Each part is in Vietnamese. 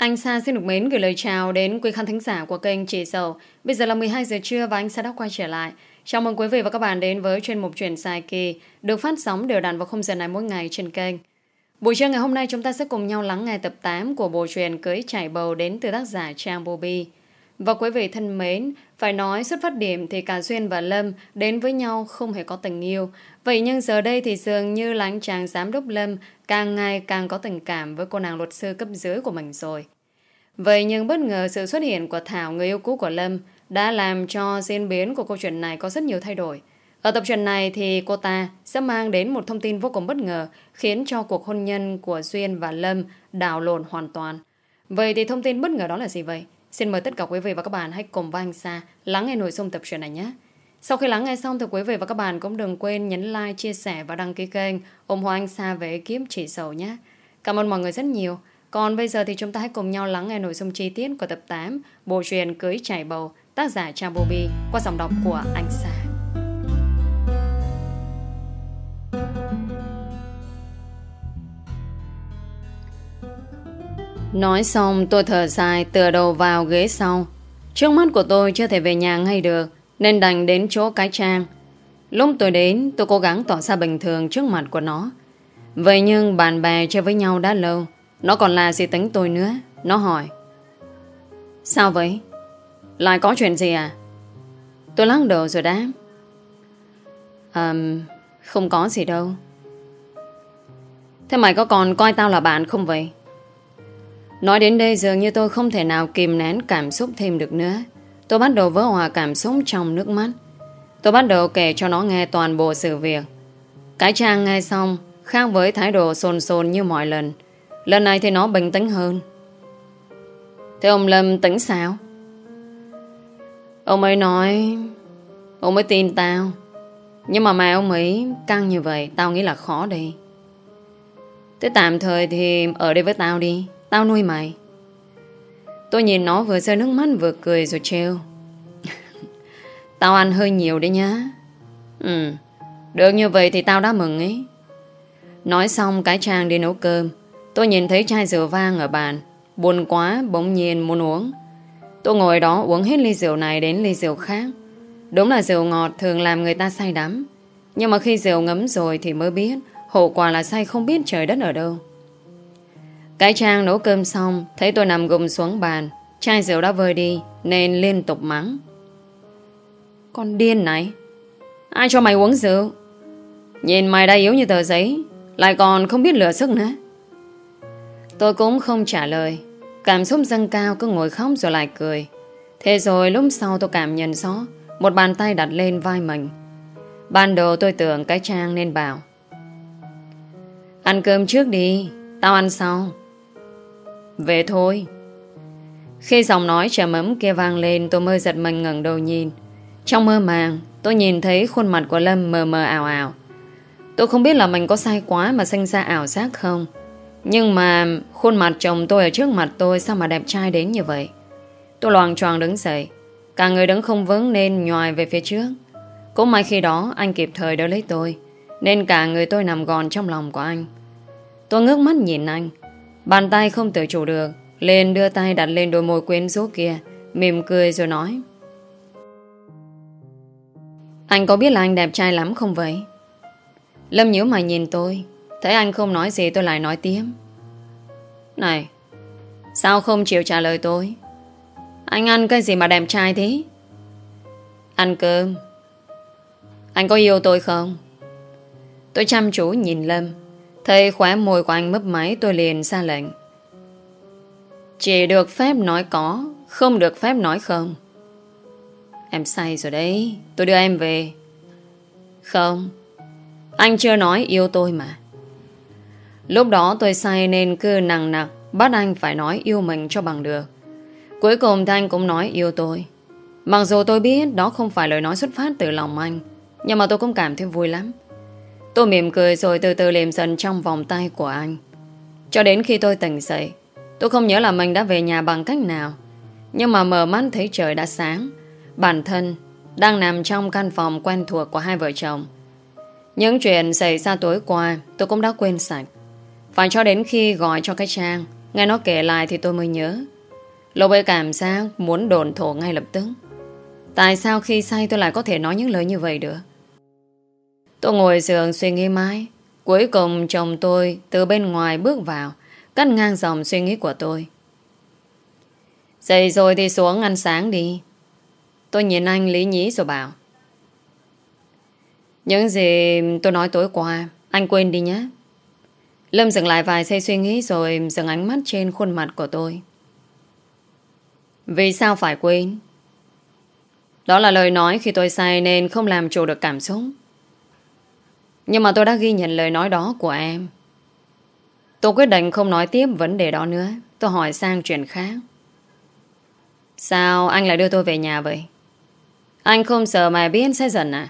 Anh Sa xin được mến gửi lời chào đến quý khán thính giả của kênh Chị Sầu. Bây giờ là 12 giờ trưa và anh Sa đã quay trở lại. Chào mừng quý vị và các bạn đến với chuyên mục chuyển Dài Kỳ, được phát sóng đều đặn vào khung giờ này mỗi ngày trên kênh. Buổi trưa ngày hôm nay, chúng ta sẽ cùng nhau lắng nghe tập 8 của bộ truyền Cưới Chảy Bầu đến từ tác giả Trang Bobby. Và quý vị thân mến, phải nói xuất phát điểm thì cả Duyên và Lâm đến với nhau không hề có tình yêu. Vậy nhưng giờ đây thì dường như là anh chàng giám đốc Lâm càng ngày càng có tình cảm với cô nàng luật sư cấp dưới của mình rồi. Vậy nhưng bất ngờ sự xuất hiện của Thảo, người yêu cũ của Lâm, đã làm cho diễn biến của câu chuyện này có rất nhiều thay đổi. Ở tập truyện này thì cô ta sẽ mang đến một thông tin vô cùng bất ngờ khiến cho cuộc hôn nhân của Duyên và Lâm đảo lộn hoàn toàn. Vậy thì thông tin bất ngờ đó là gì vậy? Xin mời tất cả quý vị và các bạn hãy cùng với anh Sa lắng nghe nội dung tập truyện này nhé. Sau khi lắng nghe xong thì quý vị và các bạn cũng đừng quên nhấn like, chia sẻ và đăng ký kênh ủng hộ anh Sa về kiếm chỉ sầu nhé. Cảm ơn mọi người rất nhiều. Còn bây giờ thì chúng ta hãy cùng nhau lắng nghe nội dung chi tiết của tập 8 Bộ truyện Cưới Chảy Bầu tác giả Trang Bobby qua giọng đọc của anh Sa. Nói xong tôi thở dài tựa đầu vào ghế sau. Trước mắt của tôi chưa thể về nhà ngay được nên đành đến chỗ cái trang. Lúc tôi đến tôi cố gắng tỏ ra bình thường trước mặt của nó. Vậy nhưng bạn bè chơi với nhau đã lâu Nó còn là gì tính tôi nữa Nó hỏi Sao vậy Lại có chuyện gì à Tôi lắc đầu rồi đáp um, Không có gì đâu Thế mày có còn coi tao là bạn không vậy Nói đến đây dường như tôi không thể nào kìm nén cảm xúc thêm được nữa. Tôi bắt đầu vỡ hòa cảm xúc trong nước mắt. Tôi bắt đầu kể cho nó nghe toàn bộ sự việc. Cái trang nghe xong, khác với thái độ sồn sồn như mọi lần. Lần này thì nó bình tĩnh hơn. Thế ông Lâm tính sao? Ông ấy nói... Ông ấy tin tao. Nhưng mà mà ông ấy căng như vậy, tao nghĩ là khó đi. Thế tạm thời thì ở đây với tao đi. Tao nuôi mày. Tôi nhìn nó vừa rơi nước mắt vừa cười rồi trêu. Tao ăn hơi nhiều đấy nhá. Ừ Được như vậy thì tao đã mừng ấy. Nói xong cái trang đi nấu cơm. Tôi nhìn thấy chai rượu vang ở bàn. Buồn quá, bỗng nhiên muốn uống. Tôi ngồi đó uống hết ly rượu này đến ly rượu khác. Đúng là rượu ngọt thường làm người ta say đắm. Nhưng mà khi rượu ngấm rồi thì mới biết Hậu quả là say không biết trời đất ở đâu cái trang nấu cơm xong, Thấy tôi nằm gục xuống bàn, Chai rượu đã vơi đi, Nên liên tục mắng. Con điên này, Ai cho mày uống rượu? Nhìn mày đã yếu như tờ giấy, Lại còn không biết lửa sức nữa. Tôi cũng không trả lời, Cảm xúc dâng cao cứ ngồi khóc rồi lại cười. Thế rồi lúc sau tôi cảm nhận rõ, Một bàn tay đặt lên vai mình. Ban đầu tôi tưởng cái trang nên bảo, Ăn cơm trước đi, Tao ăn sau về thôi. Khi giọng nói trầm ấm kia vang lên, Tôi mới giật mình ngẩng đầu nhìn. Trong mơ màng, Tôi nhìn thấy khuôn mặt của Lâm mờ mờ ảo ảo. Tôi không biết là mình có sai quá Mà sinh ra ảo giác không. Nhưng mà khuôn mặt chồng tôi ở trước mặt tôi Sao mà đẹp trai đến như vậy? Tôi loàng choàng đứng dậy. Cả người đứng không vững nên nhòi về phía trước. Cũng may khi đó, anh kịp thời đỡ lấy tôi, Nên cả người tôi nằm gòn trong lòng của anh. Tôi ngước mắt nhìn anh. Bàn tay không tự chủ được Lên đưa tay đặt lên đôi môi quyến rũ kia, Mỉm cười rồi nói. Anh có biết là anh đẹp trai lắm không vậy? Lâm nhíu mày nhìn tôi, Thấy anh không nói gì tôi lại nói tiếp. Này, Sao không chịu trả lời tôi? Anh ăn cái gì mà đẹp trai thế? Ăn cơm. Anh có yêu tôi không? Tôi chăm chú nhìn Lâm. Thấy khóe môi của anh mấp máy tôi liền ra lệnh. Chỉ được phép nói có, không được phép nói không. Em say rồi đấy, tôi đưa em về. Không, anh chưa nói yêu tôi mà. Lúc đó tôi say nên cứ nặng nặc bắt anh phải nói yêu mình cho bằng được. Cuối cùng thì anh cũng nói yêu tôi. Mặc dù tôi biết đó không phải lời nói xuất phát từ lòng anh, nhưng mà tôi cũng cảm thấy vui lắm. Tôi mỉm cười rồi từ từ liềm dần trong vòng tay của anh. Cho đến khi tôi tỉnh dậy, tôi không nhớ là mình đã về nhà bằng cách nào. Nhưng mà mở mắt thấy trời đã sáng. Bản thân đang nằm trong căn phòng quen thuộc của hai vợ chồng. Những chuyện xảy ra tối qua tôi cũng đã quên sạch. Phải cho đến khi gọi cho cái trang, Nghe nó kể lại thì tôi mới nhớ Lúc ấy cảm giác muốn đồn thổ ngay lập tức Tại sao khi say tôi lại có thể nói những lời như vậy được Tôi ngồi giường suy nghĩ mãi. Cuối cùng chồng tôi từ bên ngoài bước vào, Cắt ngang dòng suy nghĩ của tôi. Dậy rồi thì xuống ăn sáng đi. Tôi nhìn anh lý nhí rồi bảo. Những gì tôi nói tối qua, Anh quên đi nhé. Lâm dừng lại vài giây suy nghĩ Rồi dừng ánh mắt trên khuôn mặt của tôi. Vì sao phải quên? Đó là lời nói khi tôi say Nên không làm chủ được cảm xúc. Nhưng mà tôi đã ghi nhận lời nói đó của em Tôi quyết định không nói tiếp vấn đề đó nữa Tôi hỏi sang chuyện khác Sao anh lại đưa tôi về nhà vậy? Anh không sợ mà biết sẽ giận à?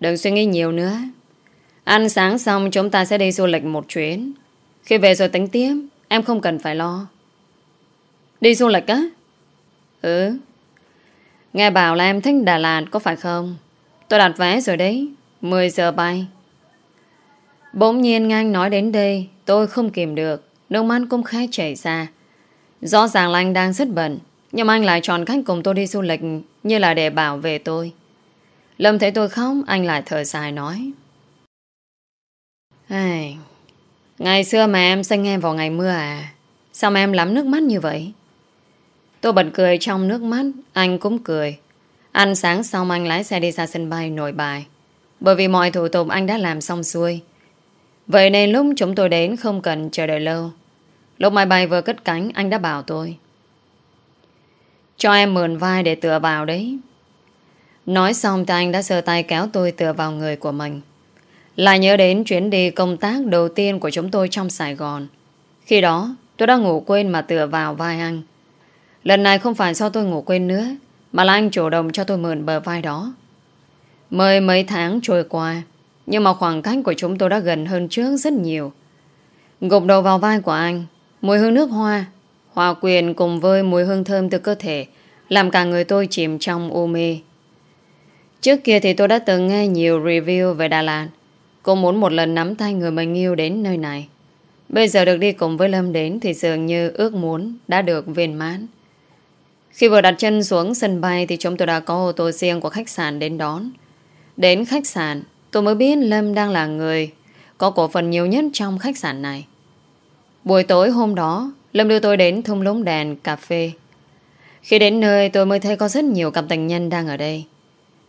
Đừng suy nghĩ nhiều nữa. Ăn sáng xong chúng ta sẽ đi du lịch một chuyến. Khi về rồi tính tiếp, em không cần phải lo. Đi du lịch á? Ừ. Nghe bảo là em thích Đà Lạt có phải không? Tôi đặt vé rồi đấy. 10 giờ bay. Bỗng nhiên ngang nói đến đây, tôi không kìm được. Nước mắt cũng khẽ chảy ra. Rõ ràng là anh đang rất bận Nhưng anh lại chọn cách cùng tôi đi du lịch Như là để bảo vệ tôi Lâm thấy tôi khóc Anh lại thở dài nói Ai... Ngày xưa mà em sinh em vào ngày mưa à Sao mà em lắm nước mắt như vậy Tôi bật cười trong nước mắt Anh cũng cười Ăn sáng xong anh lái xe đi ra sân bay nổi bài bởi vì mọi thủ tục anh đã làm xong xuôi. Vậy nên lúc chúng tôi đến không cần chờ đợi lâu. Lúc máy bay vừa cất cánh, Anh đã bảo tôi. Cho em mượn vai để tựa vào đấy. Nói xong thì anh đã sờ tay kéo tôi tựa vào người của mình. Lại nhớ đến chuyến đi công tác đầu tiên của chúng tôi trong Sài Gòn. Khi đó, tôi đã ngủ quên mà tựa vào vai anh. Lần này không phải do tôi ngủ quên nữa, Mà là anh chủ động cho tôi mượn bờ vai đó. Mới mấy tháng trôi qua, Nhưng mà khoảng cách của chúng tôi đã gần hơn trước rất nhiều. Gục đầu vào vai của anh, Mùi hương nước hoa, Hòa quyền cùng với mùi hương thơm từ cơ thể, Làm cả người tôi chìm trong u mê. Trước kia thì tôi đã từng nghe nhiều review về Đà Lạt Cô muốn một lần nắm tay người mình yêu đến nơi này. Bây giờ được đi cùng với Lâm đến Thì dường như ước muốn đã được viên mãn. Khi vừa đặt chân xuống sân bay Thì chúng tôi đã có ô tô riêng của khách sạn đến đón. Đến khách sạn Tôi mới biết Lâm đang là người Có cổ phần nhiều nhất trong khách sạn này Buổi tối hôm đó, Lâm đưa tôi đến thung lũng đèn cà phê. Khi đến nơi tôi mới thấy có rất nhiều cặp tình nhân đang ở đây.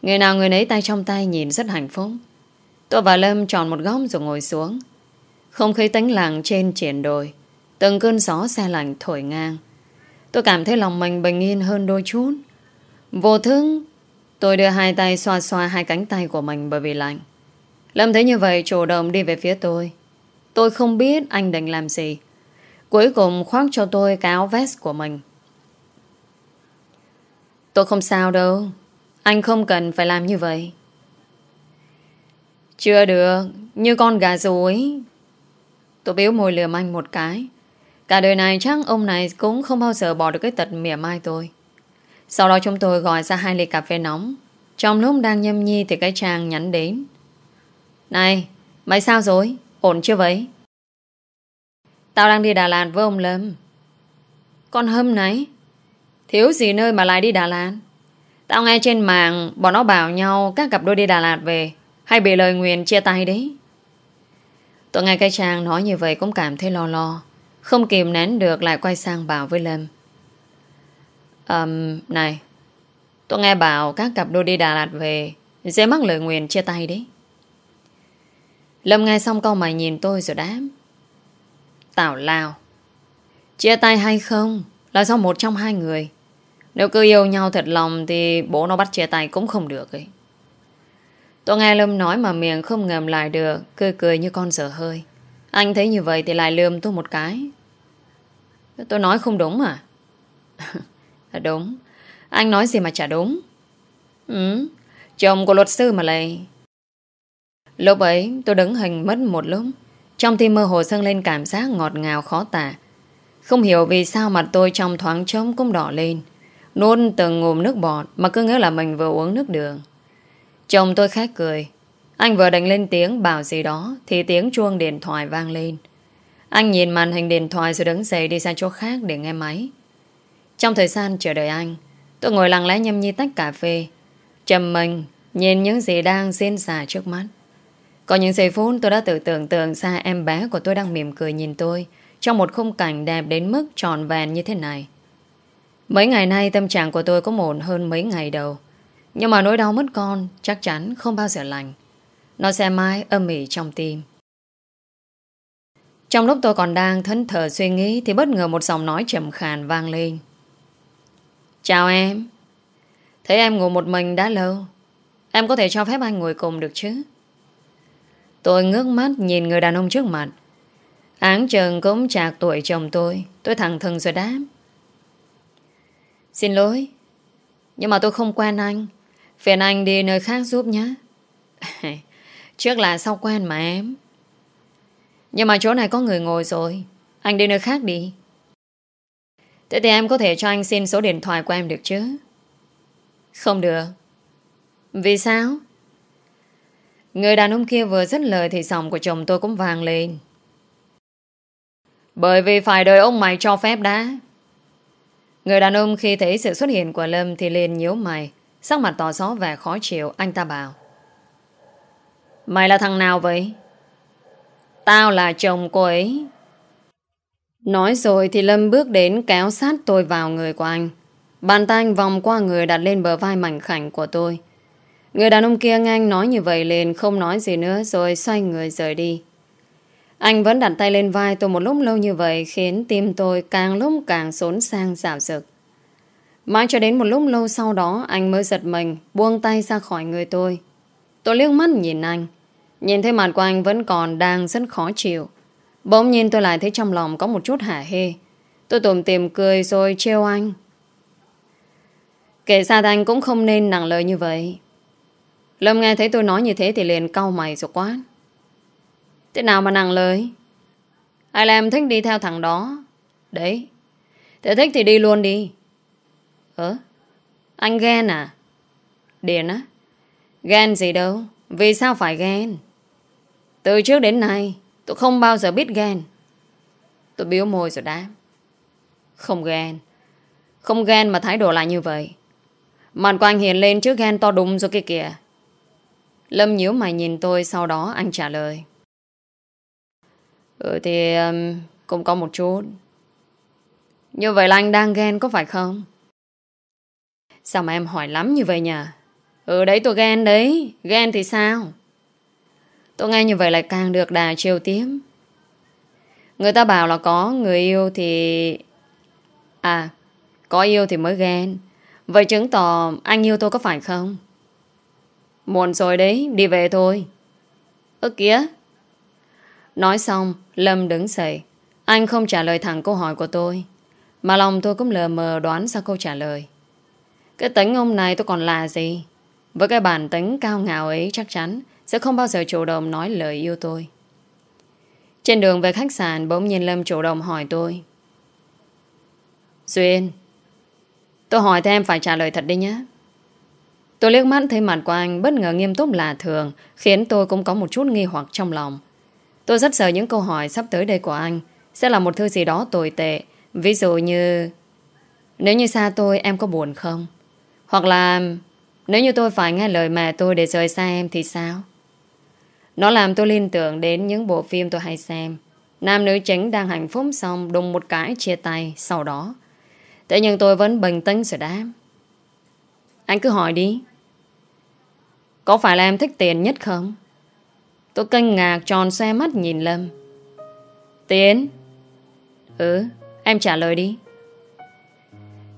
Người nào người nấy tay trong tay nhìn rất hạnh phúc. Tôi và Lâm chọn một góc rồi ngồi xuống. Không khí tánh lặng trên triển đồi. Từng cơn gió xe lạnh thổi ngang. Tôi cảm thấy lòng mình bình yên hơn đôi chút. Vô thức, tôi đưa hai tay xoa xoa hai cánh tay của mình bởi vì lạnh. Lâm thấy như vậy, chủ động đi về phía tôi. Tôi không biết anh định làm gì. Cuối cùng, khoác cho tôi cái áo vest của mình. Tôi không sao đâu. Anh không cần phải làm như vậy. Chưa được. Như con gà rối. Tôi biếu môi lườm anh một cái. Cả đời này chắc ông này cũng không bao giờ bỏ được cái tật mỉa mai tôi. Sau đó chúng tôi gọi ra hai ly cà phê nóng. Trong lúc đang nhâm nhi thì cái chàng nhắn đến. Này, mày sao rồi? Ổn chưa vậy? Tao đang đi Đà Lạt với ông Lâm Con hâm này Thiếu gì nơi mà lại đi Đà Lạt Tao nghe trên mạng Bọn nó bảo nhau các cặp đôi đi Đà Lạt về Hay bị lời nguyền chia tay đấy Tôi nghe cái chàng nói như vậy Cũng cảm thấy lo lo Không kìm nén được lại quay sang bảo với Lâm um, Này Tôi nghe bảo các cặp đôi đi Đà Lạt về dễ mắc lời nguyền chia tay đấy. Lâm nghe xong câu mày nhìn tôi rồi đáp. Tảo lao Chia tay hay không Là do một trong hai người. Nếu cứ yêu nhau thật lòng Thì bố nó bắt chia tay cũng không được ấy. Tôi nghe Lâm nói mà miệng không ngầm lại được Cười cười như con dở hơi. Anh thấy như vậy thì lại lườm tôi một cái. Tôi nói không đúng à? Đúng. Anh nói gì mà chả đúng? Ừ Chồng của luật sư mà lại. Lúc ấy, tôi đứng hình mất một lúc. Trong tim mơ hồ dâng lên cảm giác ngọt ngào khó tả. Không hiểu vì sao mặt tôi trong thoáng trống cũng đỏ lên. Nôn từng ngụm nước bọt Mà cứ nghĩ là mình vừa uống nước đường. Chồng tôi khét cười. Anh vừa đánh lên tiếng bảo gì đó Thì tiếng chuông điện thoại vang lên. Anh nhìn màn hình điện thoại rồi đứng dậy đi sang chỗ khác để nghe máy. Trong thời gian chờ đợi anh, tôi ngồi lặng lẽ nhâm nhi tách cà phê. Trầm mình, nhìn những gì đang diễn ra trước mắt. Có những giây phút tôi đã tự tưởng tượng ra em bé của tôi đang mỉm cười nhìn tôi trong một khung cảnh đẹp đến mức tròn vẹn như thế này. Mấy ngày nay tâm trạng của tôi có ổn hơn mấy ngày đầu. Nhưng mà nỗi đau mất con chắc chắn không bao giờ lành. Nó sẽ mãi âm ỉ trong tim. Trong lúc tôi còn đang thẫn thờ suy nghĩ thì bất ngờ một giọng nói trầm khàn vang lên. Chào em. Thấy em ngủ một mình đã lâu. Em có thể cho phép anh ngồi cùng được chứ? Tôi ngước mắt nhìn người đàn ông trước mặt. Áng trần cũng chạc tuổi chồng tôi. Tôi thẳng thừng rồi đáp. Xin lỗi. Nhưng mà tôi không quen anh. Phiền anh đi nơi khác giúp nhé. Trước là sau quen mà em. Nhưng mà chỗ này có người ngồi rồi. Anh đi nơi khác đi. Thế thì em có thể cho anh xin số điện thoại của em được chứ? Không được. Vì sao? Người đàn ông kia vừa dứt lời thì giọng của chồng tôi cũng vàng lên. Bởi vì phải đợi ông mày cho phép đã. Người đàn ông khi thấy sự xuất hiện của Lâm thì liền nhíu mày, sắc mặt tỏ gió vẻ khó chịu, anh ta bảo. Mày là thằng nào vậy? Tao là chồng cô ấy. Nói rồi thì Lâm bước đến kéo sát tôi vào người của anh. Bàn tay anh vòng qua người đặt lên bờ vai mảnh khảnh của tôi. Người đàn ông kia nghe anh nói như vậy liền không nói gì nữa rồi xoay người rời đi. Anh vẫn đặt tay lên vai tôi một lúc lâu như vậy khiến tim tôi càng lúc càng xốn sang dạo rực. Mãi cho đến một lúc lâu sau đó, anh mới giật mình, buông tay ra khỏi người tôi. Tôi liếc mắt nhìn anh. Nhìn thấy mặt của anh vẫn còn đang rất khó chịu. Bỗng nhiên tôi lại thấy trong lòng có một chút hả hê. Tôi tùm tìm cười rồi trêu anh. Kể ra anh cũng không nên nặng lời như vậy. Lâm nghe thấy tôi nói như thế thì liền cau mày rồi quá. Thế nào mà nặng lời? Ai làm thích đi theo thằng đó? Đấy. Thế thích thì đi luôn đi. Ơ? Anh ghen à? Điền á? Ghen gì đâu? Vì sao phải ghen? Từ trước đến nay Tôi không bao giờ biết ghen. Tôi biếu môi rồi đáp. Không ghen. Không ghen mà thái độ lại như vậy. Mặt của anh hiện lên trước ghen to đùng rồi kia kìa. Lâm nhíu mày nhìn tôi Sau đó anh trả lời. Ừ thì um, Cũng có một chút. Như vậy là anh đang ghen có phải không? Sao mà em hỏi lắm như vậy nhỉ? Ừ đấy tôi ghen đấy. Ghen thì sao? Tôi nghe như vậy lại càng được đà chiều tiếm Người ta bảo là có người yêu thì... À, có yêu thì mới ghen. Vậy chứng tỏ anh yêu tôi có phải không? Muộn rồi đấy, đi về thôi. Ơ kìa. Nói xong, Lâm đứng dậy. Anh không trả lời thẳng câu hỏi của tôi. Mà lòng tôi cũng lờ mờ đoán ra câu trả lời. Cái tính ông này tôi còn là gì? Với cái bản tính cao ngạo ấy chắc chắn sẽ không bao giờ chủ động nói lời yêu tôi. Trên đường về khách sạn bỗng nhiên Lâm chủ động hỏi tôi. Duyên, tôi hỏi thì em phải trả lời thật đi nhé. Tôi liếc mắt thấy mặt của anh bất ngờ nghiêm túc lạ thường khiến tôi cũng có một chút nghi hoặc trong lòng. Tôi rất sợ những câu hỏi sắp tới đây của anh sẽ là một thứ gì đó tồi tệ. Ví dụ như Nếu như xa tôi em có buồn không? Hoặc là Nếu như tôi phải nghe lời mẹ tôi để rời xa em thì sao? Nó làm tôi liên tưởng đến những bộ phim tôi hay xem. Nam nữ chính đang hạnh phúc xong đùng một cái chia tay sau đó. Thế nhưng tôi vẫn bình tĩnh rồi đáp. Anh cứ hỏi đi. Có phải là em thích tiền nhất không? Tôi kinh ngạc tròn xe mắt nhìn Lâm. Tiền? Ừ, em trả lời đi.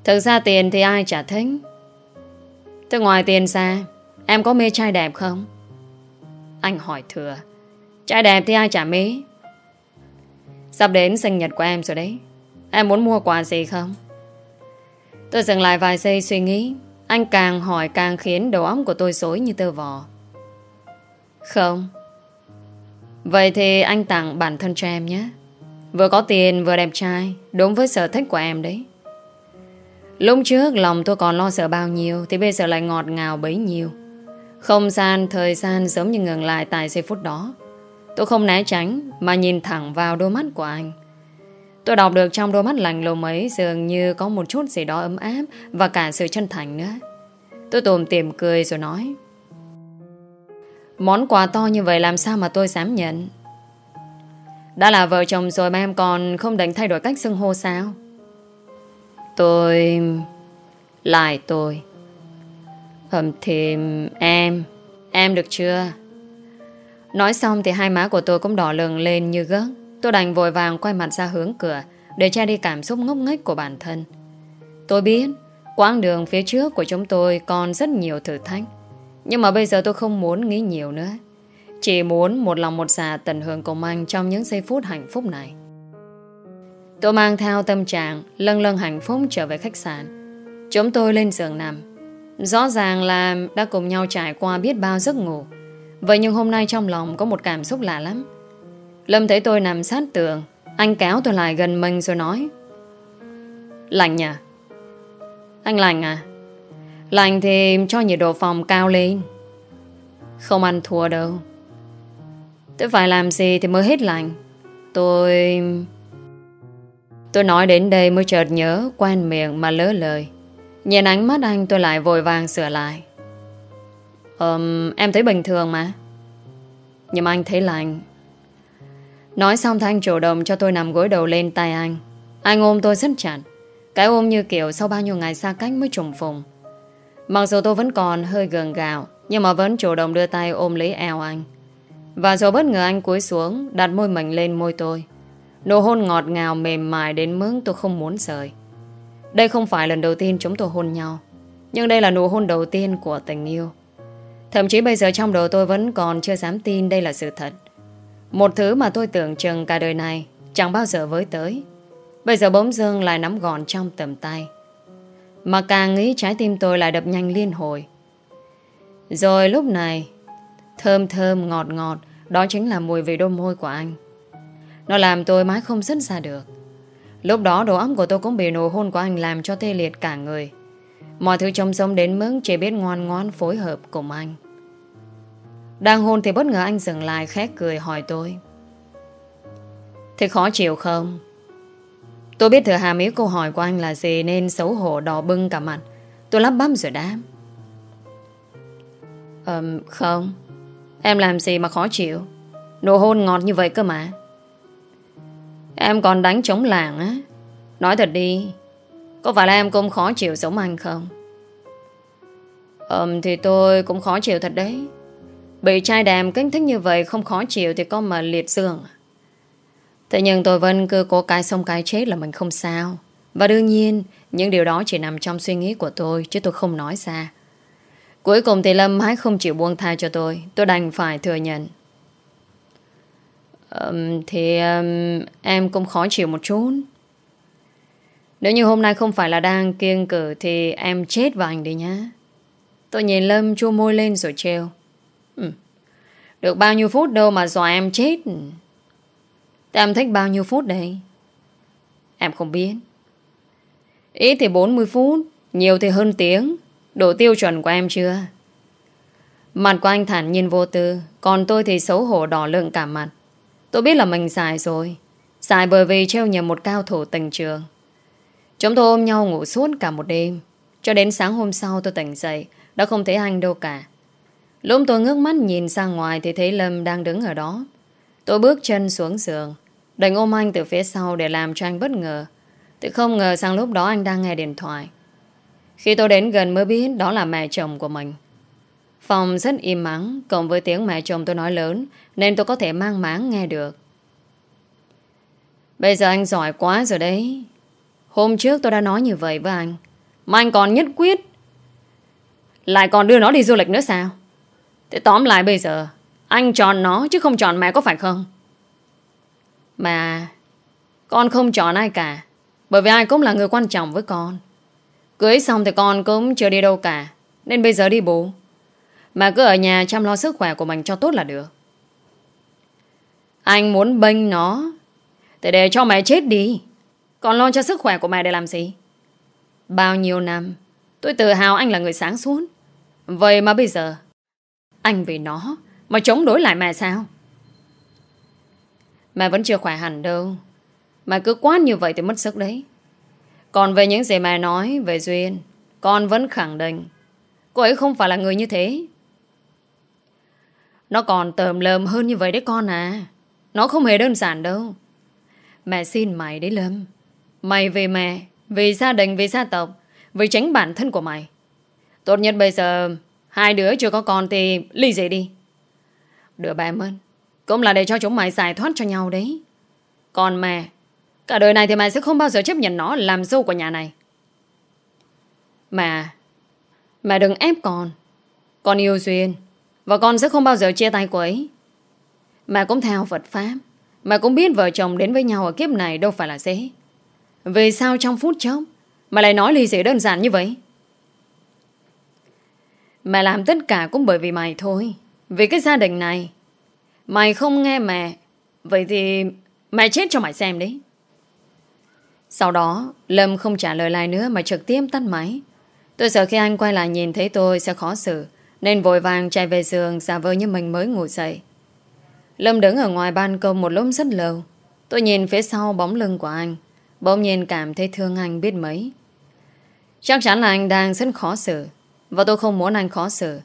Thực ra tiền thì ai trả thích. Thế ngoài tiền ra, em có mê trai đẹp không? Anh hỏi thừa. Trai đẹp thì ai chả mê. Sắp đến sinh nhật của em rồi đấy. Em muốn mua quà gì không? Tôi dừng lại vài giây suy nghĩ. Anh càng hỏi càng khiến đầu óc của tôi rối như tơ vò. Không. Vậy thì anh tặng bản thân cho em nhé. Vừa có tiền vừa đẹp trai, Đúng với sở thích của em đấy. Lúc trước lòng tôi còn lo sợ bao nhiêu, Thì bây giờ lại ngọt ngào bấy nhiêu không gian, thời gian giống như ngừng lại tại giây phút đó. Tôi không né tránh Mà nhìn thẳng vào đôi mắt của anh. Tôi đọc được trong đôi mắt lạnh lùng ấy Dường như có một chút gì đó ấm áp Và cả sự chân thành nữa. Tôi tùm tìm cười rồi nói Món quà to như vậy làm sao mà tôi dám nhận? Đã là vợ chồng rồi mà em còn không định thay đổi cách xưng hô sao? Tôi... Lại tôi. Hầm thì em Em được chưa? Nói xong thì hai má của tôi cũng đỏ lừng lên như gớt. Tôi đành vội vàng quay mặt ra hướng cửa Để che đi cảm xúc ngốc nghếch của bản thân. Tôi biết, Quãng đường phía trước của chúng tôi Còn rất nhiều thử thách. Nhưng mà bây giờ tôi không muốn nghĩ nhiều nữa. Chỉ muốn một lòng một dạ tận hưởng cùng anh Trong những giây phút hạnh phúc này. Tôi mang theo tâm trạng Lân lân hạnh phúc trở về khách sạn. Chúng tôi lên giường nằm. Rõ ràng là đã cùng nhau trải qua biết bao giấc ngủ. Vậy nhưng hôm nay trong lòng có một cảm xúc lạ lắm. Lâm thấy tôi nằm sát tường, Anh kéo tôi lại gần mình rồi nói Lạnh nhỉ à? Anh lạnh à? Lạnh thì cho nhiệt độ phòng cao lên. Không ăn thua đâu. Tôi phải làm gì thì mới hết lạnh Tôi... Tôi nói đến đây mới chợt nhớ Quen miệng mà lỡ lời. Nhìn ánh mắt anh tôi lại vội vàng sửa lại. Um, Em thấy bình thường mà. Nhưng mà anh thấy lạnh. Nói xong thì anh chủ động cho tôi nằm gối đầu lên tay anh. Anh ôm tôi rất chặt. Cái ôm như kiểu sau bao nhiêu ngày xa cách mới trùng phùng. Mặc dù tôi vẫn còn hơi gần gạo Nhưng mà vẫn chủ động đưa tay ôm lấy eo anh. Và rồi bất ngờ anh cúi xuống Đặt môi mình lên môi tôi. Nụ hôn ngọt ngào mềm mại đến mức tôi không muốn rời đây không phải lần đầu tiên chúng tôi hôn nhau, Nhưng đây là nụ hôn đầu tiên của tình yêu. Thậm chí bây giờ trong đầu tôi vẫn còn chưa dám tin đây là sự thật. Một thứ mà tôi tưởng chừng cả đời này Chẳng bao giờ với tới. Bây giờ bỗng dưng lại nắm gọn trong tầm tay. Mà càng nghĩ trái tim tôi lại đập nhanh liên hồi. Rồi lúc này, Thơm thơm ngọt ngọt, Đó chính là mùi vị đôi môi của anh. Nó làm tôi mãi không dứt ra được. Lúc đó đồ óc của tôi cũng bị nụ hôn của anh làm cho tê liệt cả người. Mọi thứ trong sống đến mức chỉ biết ngoan ngoan phối hợp cùng anh. Đang hôn thì bất ngờ anh dừng lại khét cười hỏi tôi. Thế khó chịu không? Tôi biết thừa hàm ý câu hỏi của anh là gì nên xấu hổ đỏ bưng cả mặt. Tôi lắp bắp rồi đáp. Ờm, không. Em làm gì mà khó chịu? Nụ hôn ngọt như vậy cơ mà. Em còn đánh chống làng á. Nói thật đi, Có phải là em cũng khó chịu giống anh không? Ừm, thì tôi cũng khó chịu thật đấy. Bị trai đàm kích thích như vậy Không khó chịu thì có mà liệt giường. À. Thế nhưng tôi vẫn cứ cố cái xong cái chết là mình không sao. Và đương nhiên, Những điều đó chỉ nằm trong suy nghĩ của tôi, Chứ tôi không nói ra. Cuối cùng thì Lâm hãy không chịu buông tha cho tôi. Tôi đành phải thừa nhận um, Thì um, em cũng khó chịu một chút. Nếu như hôm nay không phải là đang kiêng cử Thì em chết vào anh đi nhá. Tôi nhìn Lâm chua môi lên rồi treo ừ. Được bao nhiêu phút đâu mà dọa em chết. Thế em thích bao nhiêu phút đây? Em không biết. Ít thì 40 phút Nhiều thì hơn tiếng. Độ tiêu chuẩn của em chưa? Mặt của anh thản nhiên vô tư Còn tôi thì xấu hổ đỏ lượng cả mặt. Tôi biết là mình xài rồi. Xài bởi vì treo nhầm một cao thủ tình trường. Chúng tôi ôm nhau ngủ suốt cả một đêm. Cho đến sáng hôm sau tôi tỉnh dậy, Đã không thấy anh đâu cả. Lúc tôi ngước mắt nhìn sang ngoài Thì thấy Lâm đang đứng ở đó. Tôi bước chân xuống giường, Đành ôm anh từ phía sau để làm cho anh bất ngờ. Thì không ngờ sang lúc đó anh đang nghe điện thoại. Khi tôi đến gần mới biết Đó là mẹ chồng của mình. Phòng rất im mắng, Cộng với tiếng mẹ chồng tôi nói lớn, Nên tôi có thể mang máng nghe được. Bây giờ anh giỏi quá rồi đấy. Hôm trước tôi đã nói như vậy với anh, Mà anh còn nhất quyết. Lại còn đưa nó đi du lịch nữa sao? Thế tóm lại bây giờ, Anh chọn nó chứ không chọn mẹ có phải không? Mà Con không chọn ai cả, Bởi vì ai cũng là người quan trọng với con. Cưới xong thì con cũng chưa đi đâu cả, Nên bây giờ đi bố mà cứ ở nhà chăm lo sức khỏe của mình cho tốt là được. Anh muốn bênh nó, Thì để cho mẹ chết đi. Còn lo cho sức khỏe của mẹ để làm gì? Bao nhiêu năm, Tôi tự hào anh là người sáng suốt. Vậy mà bây giờ, Anh vì nó Mà chống đối lại mẹ sao? Mẹ vẫn chưa khỏe hẳn đâu. Mẹ cứ quát như vậy thì mất sức đấy. Còn về những gì mẹ nói về Duyên, Con vẫn khẳng định, Cô ấy không phải là người như thế. Nó còn tờm lờm hơn như vậy đấy con à. Nó không hề đơn giản đâu. Mẹ xin mày đấy Lâm. Mày về mẹ Vì gia đình, vì gia tộc Vì tránh bản thân của mày. Tốt nhất bây giờ Hai đứa chưa có con thì ly dị đi. Đứa bà ơn Cũng là để cho chúng mày giải thoát cho nhau đấy. Còn mẹ Cả đời này thì mày sẽ không bao giờ chấp nhận nó Làm dâu của nhà này. Mẹ Mẹ đừng ép con. Con yêu Duyên. Và con sẽ không bao giờ chia tay cô ấy. Mẹ cũng theo Phật Pháp. Mẹ cũng biết vợ chồng đến với nhau ở kiếp này đâu phải là dễ. Vì sao trong phút chốc Mà lại nói ly dị đơn giản như vậy? Mẹ làm tất cả cũng bởi vì mày thôi. Vì cái gia đình này, Mày không nghe mẹ. Vậy thì mẹ chết cho mày xem đấy Sau đó, Lâm không trả lời lại nữa Mà trực tiếp tắt máy. Tôi sợ khi anh quay lại nhìn thấy tôi sẽ khó xử. Nên vội vàng chạy về giường Giả vờ như mình mới ngủ dậy. Lâm đứng ở ngoài ban công một lúc rất lâu. Tôi nhìn phía sau bóng lưng của anh, Bỗng nhiên cảm thấy thương anh biết mấy. Chắc chắn là anh đang rất khó xử, Và tôi không muốn anh khó xử.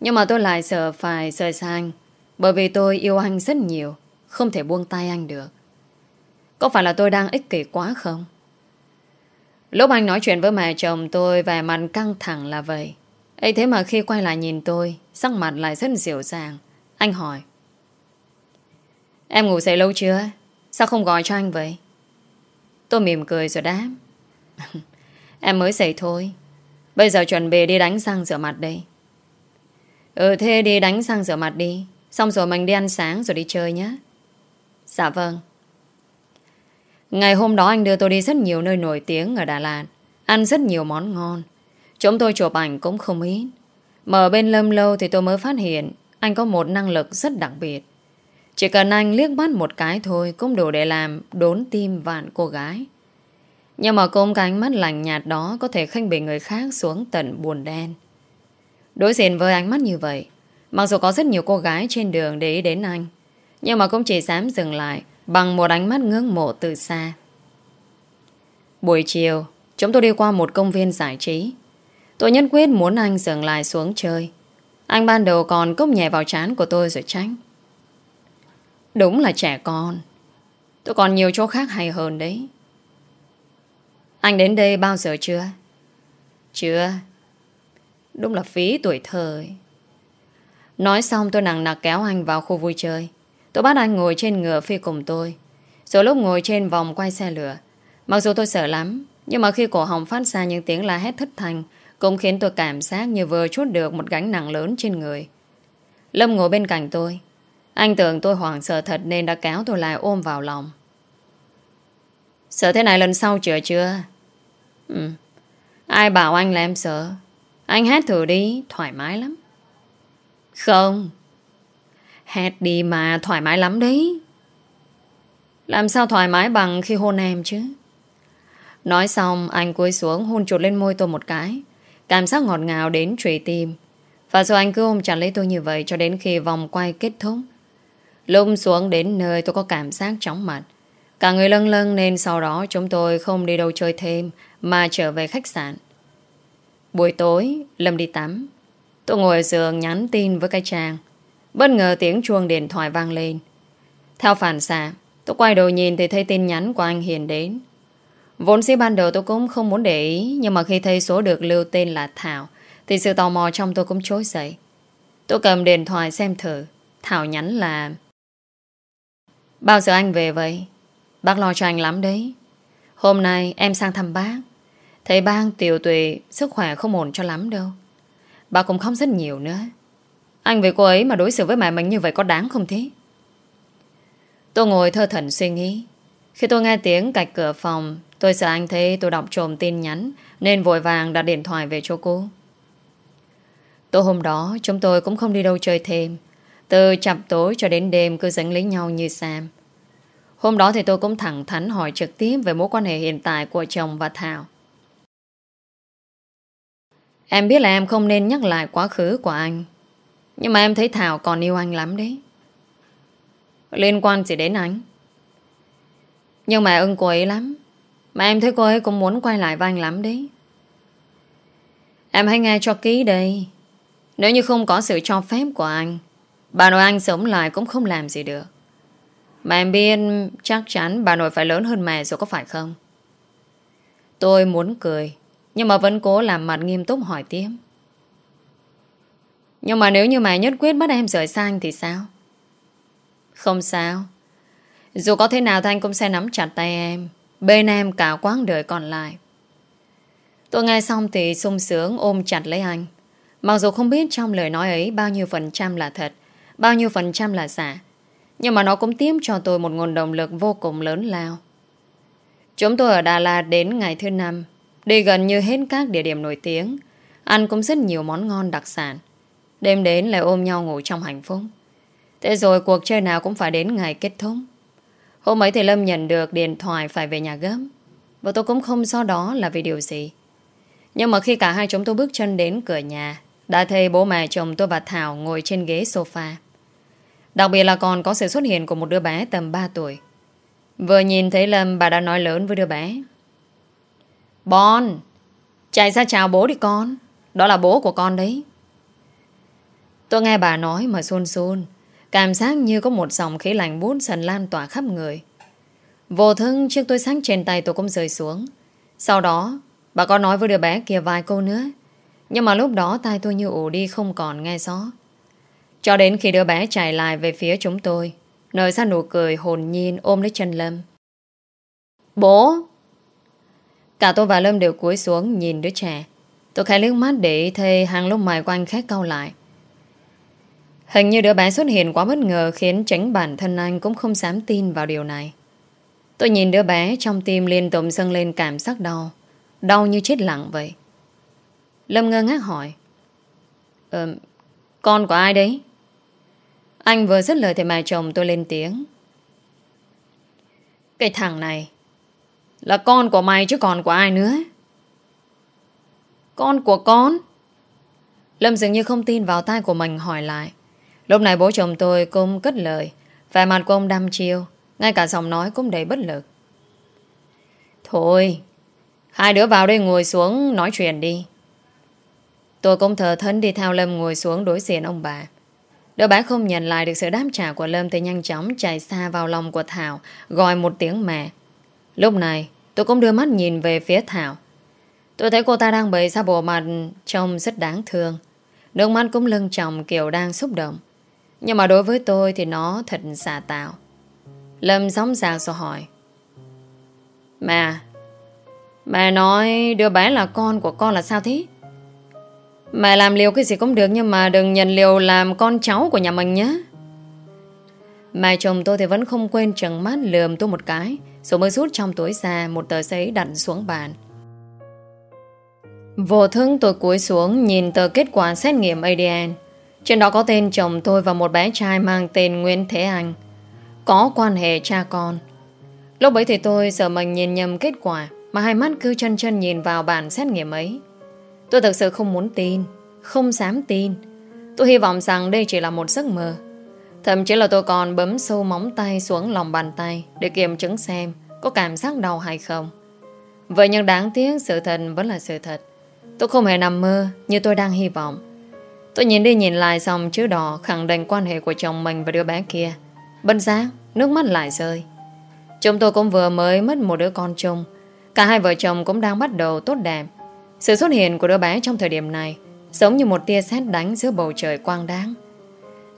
Nhưng mà tôi lại sợ phải rời xa anh, Bởi vì tôi yêu anh rất nhiều, Không thể buông tay anh được. Có phải là tôi đang ích kỷ quá không? Lúc anh nói chuyện với mẹ chồng tôi, Vẻ mặt căng thẳng là vậy ấy thế mà khi quay lại nhìn tôi, Sắc mặt lại rất dịu dàng. Anh hỏi. Em ngủ dậy lâu chưa? Sao không gọi cho anh vậy? Tôi mỉm cười rồi đáp. Em mới dậy thôi. Bây giờ chuẩn bị đi đánh răng rửa mặt đây. Ừ thế đi đánh răng rửa mặt đi. Xong rồi mình đi ăn sáng rồi đi chơi nhé. Dạ vâng. Ngày hôm đó anh đưa tôi đi rất nhiều nơi nổi tiếng ở Đà Lạt. Ăn rất nhiều món ngon. Chúng tôi chụp ảnh cũng không ít. Mà ở bên Lâm Lâu thì tôi mới phát hiện Anh có một năng lực rất đặc biệt. Chỉ cần anh liếc mắt một cái thôi Cũng đủ để làm đốn tim vạn cô gái. Nhưng mà công cái ánh mắt lành nhạt đó Có thể khinh bị người khác xuống tận buồn đen. Đối diện với ánh mắt như vậy, Mặc dù có rất nhiều cô gái trên đường để ý đến anh, Nhưng mà cũng chỉ dám dừng lại Bằng một ánh mắt ngưỡng mộ từ xa. Buổi chiều, Chúng tôi đi qua một công viên giải trí. Tôi nhất quyết muốn anh dừng lại xuống chơi. Anh ban đầu còn cốc nhẹ vào trán của tôi rồi tránh Đúng là trẻ con. Tôi còn nhiều chỗ khác hay hơn đấy. Anh đến đây bao giờ chưa? Chưa. Đúng là phí tuổi thơ. Nói xong tôi nặng nặc kéo anh vào khu vui chơi. Tôi bắt anh ngồi trên ngựa phi cùng tôi. Rồi lúc ngồi trên vòng quay xe lửa, Mặc dù tôi sợ lắm, Nhưng mà khi cổ họng phát ra những tiếng la hét thất thành cũng khiến tôi cảm giác như vừa chút được Một gánh nặng lớn trên người. Lâm ngồi bên cạnh tôi. Anh tưởng tôi hoảng sợ thật Nên đã kéo tôi lại ôm vào lòng. Sợ thế này lần sau chữa chưa? Ừ. Ai bảo anh là em sợ? Anh hát thử đi, Thoải mái lắm. Không. Hét đi mà thoải mái lắm đấy. Làm sao thoải mái bằng khi hôn em chứ? Nói xong, anh cúi xuống hôn chuột lên môi tôi một cái. Cảm giác ngọt ngào đến trùy tim. Và rồi anh cứ ôm chặt lấy tôi như vậy Cho đến khi vòng quay kết thúc, Lúc xuống đến nơi tôi có cảm giác chóng mặt. Cả người lân lân nên sau đó chúng tôi không đi đâu chơi thêm, Mà trở về khách sạn. Buổi tối, Lâm đi tắm. Tôi ngồi ở giường nhắn tin với cái chàng Bất ngờ tiếng chuông điện thoại vang lên. Theo phản xạ, Tôi quay đầu nhìn thì thấy tin nhắn của anh Hiền đến. Vốn dĩ ban đầu tôi cũng không muốn để ý Nhưng mà khi thấy số được lưu tên là Thảo Thì sự tò mò trong tôi cũng trối dậy Tôi cầm điện thoại xem thử Thảo nhắn là Bao giờ anh về vậy? Bác lo cho anh lắm đấy Hôm nay em sang thăm bác Thấy bác tiểu tùy Sức khỏe không ổn cho lắm đâu Bác cũng khóc rất nhiều nữa anh với cô ấy mà đối xử với mẹ mình như vậy có đáng không thế? Tôi ngồi thơ thẩn suy nghĩ. Khi tôi nghe tiếng cạch cửa phòng, tôi sợ anh thấy tôi đọc trộm tin nhắn, nên vội vàng đặt điện thoại về cho cô. Tối hôm đó, chúng tôi cũng không đi đâu chơi thêm. Từ chập tối cho đến đêm cứ dẫn lấy nhau như Sam. Hôm đó thì tôi cũng thẳng thắn hỏi trực tiếp về mối quan hệ hiện tại của chồng và Thảo. Em biết là em không nên nhắc lại quá khứ của anh nhưng mà em thấy Thảo còn yêu anh lắm đấy Liên quan gì đến anh Nhưng mà ưng cô ấy lắm mà em thấy cô ấy cũng muốn quay lại với anh lắm đấy. Em hãy nghe cho kỹ đây. Nếu như không có sự cho phép của anh, Bà nội anh sống lại cũng không làm gì được. Mà em biết chắc chắn bà nội phải lớn hơn mẹ rồi có phải không? Tôi muốn cười, Nhưng mà vẫn cố làm mặt nghiêm túc hỏi tiếp. Nhưng mà nếu như mẹ nhất quyết bắt em rời xa anh thì sao? Không sao. Dù có thế nào thì anh cũng sẽ nắm chặt tay em. Bên em cả quãng đời còn lại. Tôi nghe xong thì sung sướng ôm chặt lấy anh. Mặc dù không biết trong lời nói ấy Bao nhiêu phần trăm là thật, Bao nhiêu phần trăm là giả, Nhưng mà nó cũng tiếp cho tôi một nguồn động lực vô cùng lớn lao. Chúng tôi ở Đà Lạt đến ngày thứ năm, Đi gần như hết các địa điểm nổi tiếng, Ăn cũng rất nhiều món ngon đặc sản. Đêm đến lại ôm nhau ngủ trong hạnh phúc. Thế rồi cuộc chơi nào cũng phải đến ngày kết thúc. Hôm ấy thì Lâm nhận được điện thoại phải về nhà gấp. Và tôi cũng không do đó là vì điều gì. Nhưng mà khi cả hai chúng tôi bước chân đến cửa nhà, Đã thấy bố mẹ chồng tôi và Thảo ngồi trên ghế sofa. Đặc biệt là còn có sự xuất hiện của một đứa bé tầm 3 tuổi. Vừa nhìn thấy Lâm, bà đã nói lớn với đứa bé. Bon, Chạy ra chào bố đi con. Đó là bố của con đấy. Tôi nghe bà nói mà xôn xôn Cảm giác như có một dòng khí lạnh bút dần lan tỏa khắp người. Vô thức, chiếc túi sách trên tay tôi cũng rơi xuống. Sau đó, Bà có nói với đứa bé kia vài câu nữa. Nhưng mà lúc đó tay tôi như ủ đi không còn nghe gió Cho đến khi đứa bé chạy lại về phía chúng tôi, Nở ra nụ cười hồn nhiên ôm lấy chân Lâm. Bố! Cả tôi và Lâm đều cúi xuống nhìn đứa trẻ. Tôi khẽ liếc mắt để thấy hàng lúc mày của anh khét cau lại. Hình như đứa bé xuất hiện quá bất ngờ khiến tránh bản thân anh cũng không dám tin vào điều này. Tôi nhìn đứa bé trong tim liên tục dâng lên cảm giác đau. Đau như chết lặng vậy. Lâm ngơ ngác hỏi. Ờ, con của ai đấy? Anh vừa dứt lời thì mẹ chồng tôi lên tiếng. Cái thằng này là con của mày chứ còn của ai nữa. Con của con? Lâm dường như không tin vào tai của mình hỏi lại. Lúc này bố chồng tôi cũng cất lời. Vẻ mặt của ông đăm chiêu, Ngay cả giọng nói cũng đầy bất lực. Thôi, Hai đứa vào đây ngồi xuống nói chuyện đi. Tôi cũng thờ thân đi theo Lâm ngồi xuống đối diện ông bà. Đứa bé không nhận lại được sự đáp trả của Lâm Thì nhanh chóng chạy xa vào lòng của Thảo, Gọi một tiếng mẹ. Lúc này, tôi cũng đưa mắt nhìn về phía Thảo. Tôi thấy cô ta đang bày ra bộ mặt Trông rất đáng thương. Nước mắt cũng lưng trọng kiểu đang xúc động nhưng mà đối với tôi thì nó thật xà tạo. Lâm sóng sạc rồi hỏi. Mẹ Mẹ nói đứa bé là con của con là sao thế? Mẹ làm liều cái gì cũng được Nhưng mà đừng nhận liều làm con cháu của nhà mình nhé. Mẹ chồng tôi thì vẫn không quên trừng mắt lườm tôi một cái, Rồi mới rút trong túi ra Một tờ giấy đặt xuống bàn. Vô thương tôi cúi xuống Nhìn tờ kết quả xét nghiệm ADN trên đó có tên chồng tôi và một bé trai mang tên Nguyễn Thế Anh. Có quan hệ cha con. Lúc ấy thì tôi sợ mình nhìn nhầm kết quả mà hai mắt cứ chân chân nhìn vào bản xét nghiệm ấy. Tôi thực sự không muốn tin, không dám tin. Tôi hy vọng rằng đây chỉ là một giấc mơ. Thậm chí là tôi còn bấm sâu móng tay xuống lòng bàn tay để kiểm chứng xem có cảm giác đau hay không. Vậy nhưng đáng tiếc sự thật vẫn là sự thật. Tôi không hề nằm mơ như tôi đang hy vọng. Tôi nhìn đi nhìn lại xong chữ đỏ khẳng định quan hệ của chồng mình và đứa bé kia. Bân giác, nước mắt lại rơi. Chúng tôi cũng vừa mới mất một đứa con chung. Cả hai vợ chồng cũng đang bắt đầu tốt đẹp. Sự xuất hiện của đứa bé trong thời điểm này giống như một tia sét đánh giữa bầu trời quang đáng.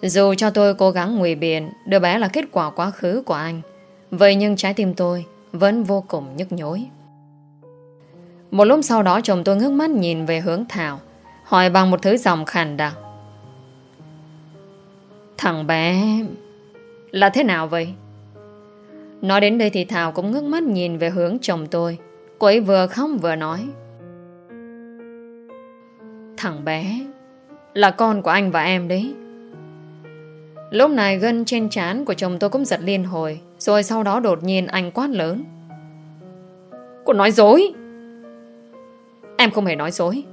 Dù cho tôi cố gắng ngụy biện đứa bé là kết quả quá khứ của anh. Vậy nhưng trái tim tôi vẫn vô cùng nhức nhối. Một lúc sau đó chồng tôi ngước mắt nhìn về hướng Thảo. Hỏi bằng một thứ giọng khàn đặc. Thằng bé, Là thế nào vậy? Nói đến đây thì Thảo cũng ngước mắt nhìn về hướng chồng tôi. Cô ấy vừa khóc vừa nói. Thằng bé, Là con của anh và em đấy. Lúc này gân trên trán của chồng tôi cũng giật liên hồi, Rồi sau đó đột nhiên anh quát lớn. Cô nói dối. Em không hề nói dối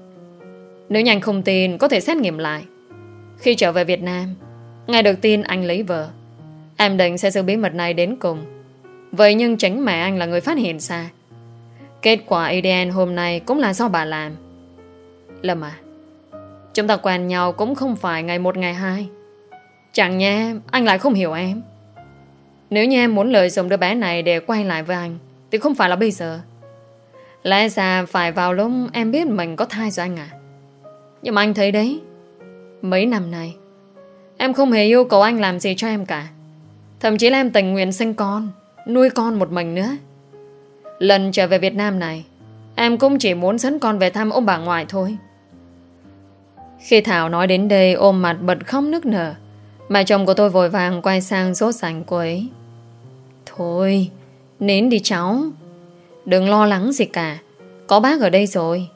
nếu nhanh không tin, Có thể xét nghiệm lại. Khi trở về Việt Nam Nghe được tin anh lấy vợ. Em định sẽ giữ bí mật này đến cùng. Vậy nhưng tránh mẹ anh là người phát hiện ra. Kết quả ADN hôm nay cũng là do bà làm. Lâm à Chúng ta quen nhau cũng không phải ngày một, ngày hai. Chẳng nhé Anh lại không hiểu em? Nếu như em muốn lợi dụng đứa bé này Để quay lại với anh, Thì không phải là bây giờ. Lẽ ra phải vào lúc em biết mình có thai rồi anh à? Nhưng mà anh thấy đấy, Mấy năm nay, Em không hề yêu cầu anh làm gì cho em cả. Thậm chí là em tình nguyện sinh con, Nuôi con một mình nữa. Lần trở về Việt Nam này, Em cũng chỉ muốn dẫn con về thăm ông bà ngoại thôi. Khi Thảo nói đến đây, ôm mặt bật khóc nức nở. Mà chồng của tôi vội vàng quay sang rốt sành cô ấy. Thôi, Nín đi cháu. Đừng lo lắng gì cả. Có bác ở đây rồi.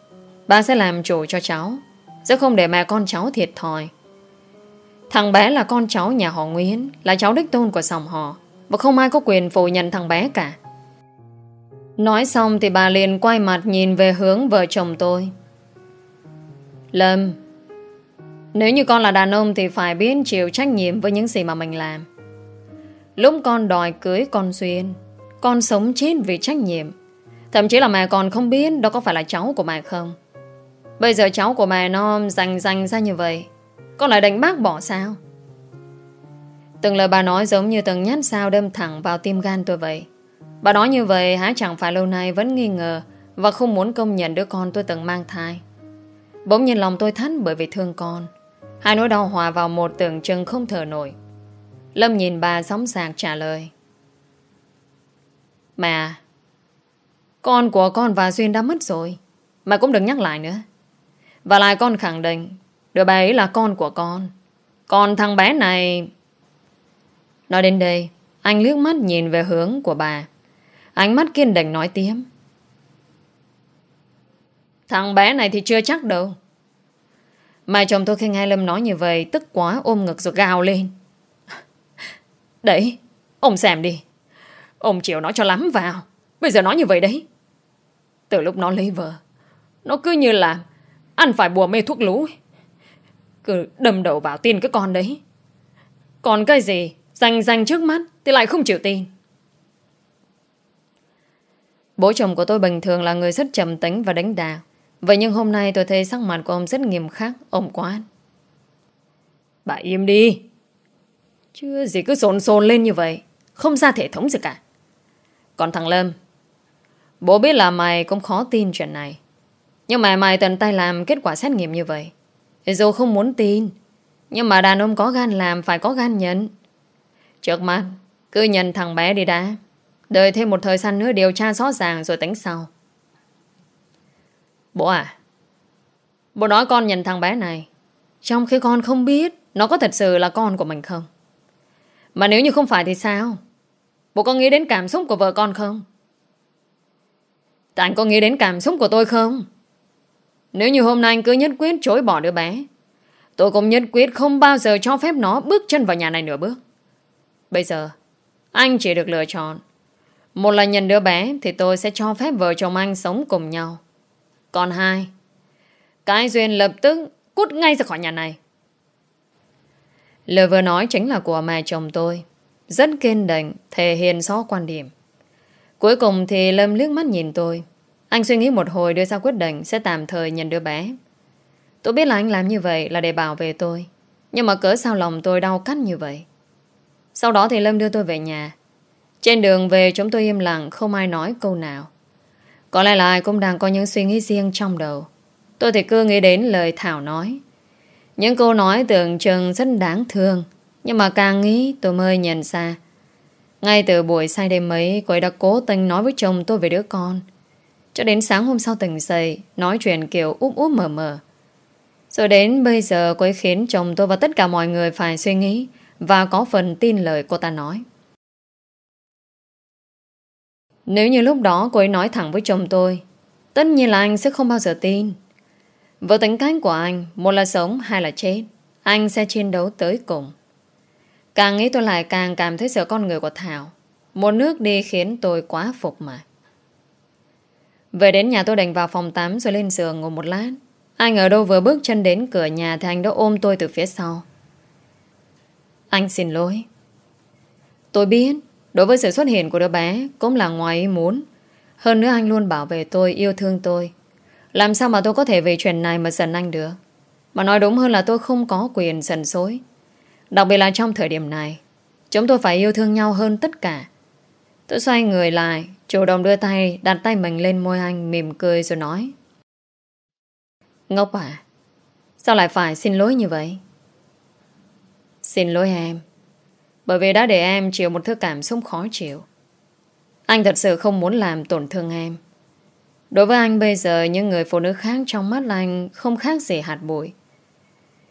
Ba sẽ làm chủ cho cháu. Sẽ không để mẹ con cháu thiệt thòi Thằng bé là con cháu nhà họ Nguyễn Là cháu đích tôn của dòng họ Và không ai có quyền phủ nhận thằng bé cả Nói xong thì bà liền quay mặt nhìn về hướng vợ chồng tôi. Lâm, nếu như con là đàn ông thì phải biết chịu trách nhiệm với những gì mà mình làm. Lúc con đòi cưới con Xuyên, con sống chết vì trách nhiệm. Thậm chí là mẹ còn không biết đó có phải là cháu của mẹ không. Bây giờ cháu của mẹ nó rành rành ra như vậy. Con lại đánh bác bỏ sao? Từng lời bà nói giống như từng nhát sao đâm thẳng vào tim gan tôi vậy. Bà nói như vậy há chẳng phải lâu nay vẫn nghi ngờ và không muốn công nhận đứa con tôi từng mang thai. Bỗng nhiên lòng tôi thắt bởi vì thương con. Hai nỗi đau hòa vào một tưởng chừng không thở nổi. Lâm nhìn bà sóng sạc trả lời. Mẹ, Con của con và Duyên đã mất rồi Mà cũng đừng nhắc lại nữa và lại con khẳng định, Đứa bé ấy là con của con. Còn thằng bé này Nói đến đây, Anh liếc mắt nhìn về hướng của bà. Ánh mắt kiên định nói tiếp. Thằng bé này thì chưa chắc đâu. Mà chồng tôi khi nghe Lâm nói như vậy, Tức quá ôm ngực rồi gào lên. Đấy, Ông xem đi. Ông chịu nó cho lắm vào. Bây giờ nói như vậy đấy. Từ lúc nó lấy vợ, Nó cứ như là Ăn phải bùa mê thuốc lú Cứ đâm đầu vào tin cái con đấy Còn cái gì Dành dành trước mắt Thì lại không chịu tin Bố chồng của tôi bình thường là người rất trầm tính và đánh đà. Vậy nhưng hôm nay tôi thấy sắc mặt của ông rất nghiêm khắc, ông quá. Bà im đi. Chưa gì cứ sồn sồn lên như vậy. Không ra thể thống gì cả. Còn thằng Lâm, bố biết là mày cũng khó tin chuyện này. Nhưng mà mày tận tay làm kết quả xét nghiệm như vậy. Dù không muốn tin, nhưng mà đàn ông có gan làm phải có gan nhận. Trước mắt, cứ nhận thằng bé đi đã. Đợi thêm một thời gian nữa điều tra rõ ràng rồi tính sau. Bố à, bố nói con nhận thằng bé này, trong khi con không biết nó có thật sự là con của mình không. Mà nếu như không phải thì sao? Bố có nghĩ đến cảm xúc của vợ con không? Anh có nghĩ đến cảm xúc của tôi không? Nếu như hôm nay anh cứ nhất quyết chối bỏ đứa bé, tôi cũng nhất quyết không bao giờ cho phép nó bước chân vào nhà này nửa bước. Bây giờ, anh chỉ được lựa chọn một là nhận đứa bé thì tôi sẽ cho phép vợ chồng anh sống cùng nhau. Còn hai, cái Duyên lập tức cút ngay ra khỏi nhà này. Lời vừa nói chính là của mẹ chồng tôi. Rất kiên định, thể hiện rõ quan điểm. Cuối cùng thì Lâm liếc mắt nhìn tôi. Anh suy nghĩ một hồi đưa ra quyết định sẽ tạm thời nhận đứa bé. Tôi biết là anh làm như vậy là để bảo vệ tôi. Nhưng mà cỡ sao lòng tôi đau cắt như vậy. Sau đó thì Lâm đưa tôi về nhà. Trên đường về, chúng tôi im lặng, Không ai nói câu nào Có lẽ là ai cũng đang có những suy nghĩ riêng trong đầu Tôi thì cứ nghĩ đến lời Thảo nói Những câu nói tưởng chừng rất đáng thương, Nhưng mà càng nghĩ tôi mới nhận ra Ngay từ buổi say đêm ấy, Cô ấy đã cố tình nói với chồng tôi về đứa con cho đến sáng hôm sau tỉnh dậy, Nói chuyện kiểu úp úp mờ mờ Rồi đến bây giờ cô ấy khiến chồng tôi và tất cả mọi người phải suy nghĩ Và có phần tin lời cô ta nói. Nếu như lúc đó cô ấy nói thẳng với chồng tôi, Tất nhiên là anh sẽ không bao giờ tin. Với tính cách của anh, Một là sống, hai là chết, Anh sẽ chiến đấu tới cùng. Càng nghĩ tôi lại càng cảm thấy sợ con người của Thảo. Một nước đi khiến tôi quá phục mà. Về đến nhà tôi đành vào phòng tắm Rồi lên giường ngồi một lát. Anh ở đâu vừa bước chân đến cửa nhà Thì anh đã ôm tôi từ phía sau. Anh xin lỗi. Tôi biết Đối với sự xuất hiện của đứa bé Cũng là ngoài ý muốn. Hơn nữa anh luôn bảo vệ tôi, yêu thương tôi. Làm sao mà tôi có thể về chuyện này mà giận anh được? Mà nói đúng hơn là tôi không có quyền giận dối Đặc biệt là trong thời điểm này Chúng tôi phải yêu thương nhau hơn tất cả. Tôi xoay người lại, Chủ động đưa tay, Đặt tay mình lên môi anh, Mỉm cười rồi nói. Ngốc à? Sao lại phải xin lỗi như vậy? Xin lỗi em, Bởi vì đã để em chịu một thứ cảm xúc khó chịu. Anh thật sự không muốn làm tổn thương em. Đối với anh bây giờ, Những người phụ nữ khác trong mắt anh Không khác gì hạt bụi.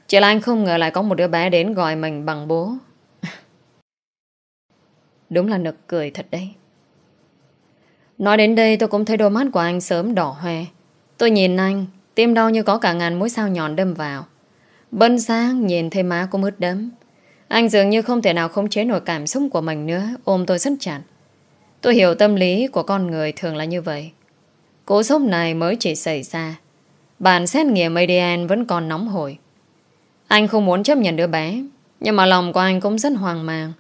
Chỉ là anh không ngờ lại có một đứa bé đến gọi mình bằng bố. Đúng là nực cười thật đấy. Nói đến đây tôi cũng thấy đôi mắt của anh sớm đỏ hoe. Tôi nhìn anh, Tim đau như có cả ngàn mũi sao nhọn đâm vào. Bân sáng, nhìn thấy má cũng ướt đấm Anh dường như không thể nào khống chế nổi cảm xúc của mình nữa, Ôm tôi rất chặt. Tôi hiểu tâm lý của con người thường là như vậy. Cố sốc này mới chỉ xảy ra. Bản xét nghiệm ADN vẫn còn nóng hổi. Anh không muốn chấp nhận đứa bé, Nhưng mà lòng của anh cũng rất hoang mang.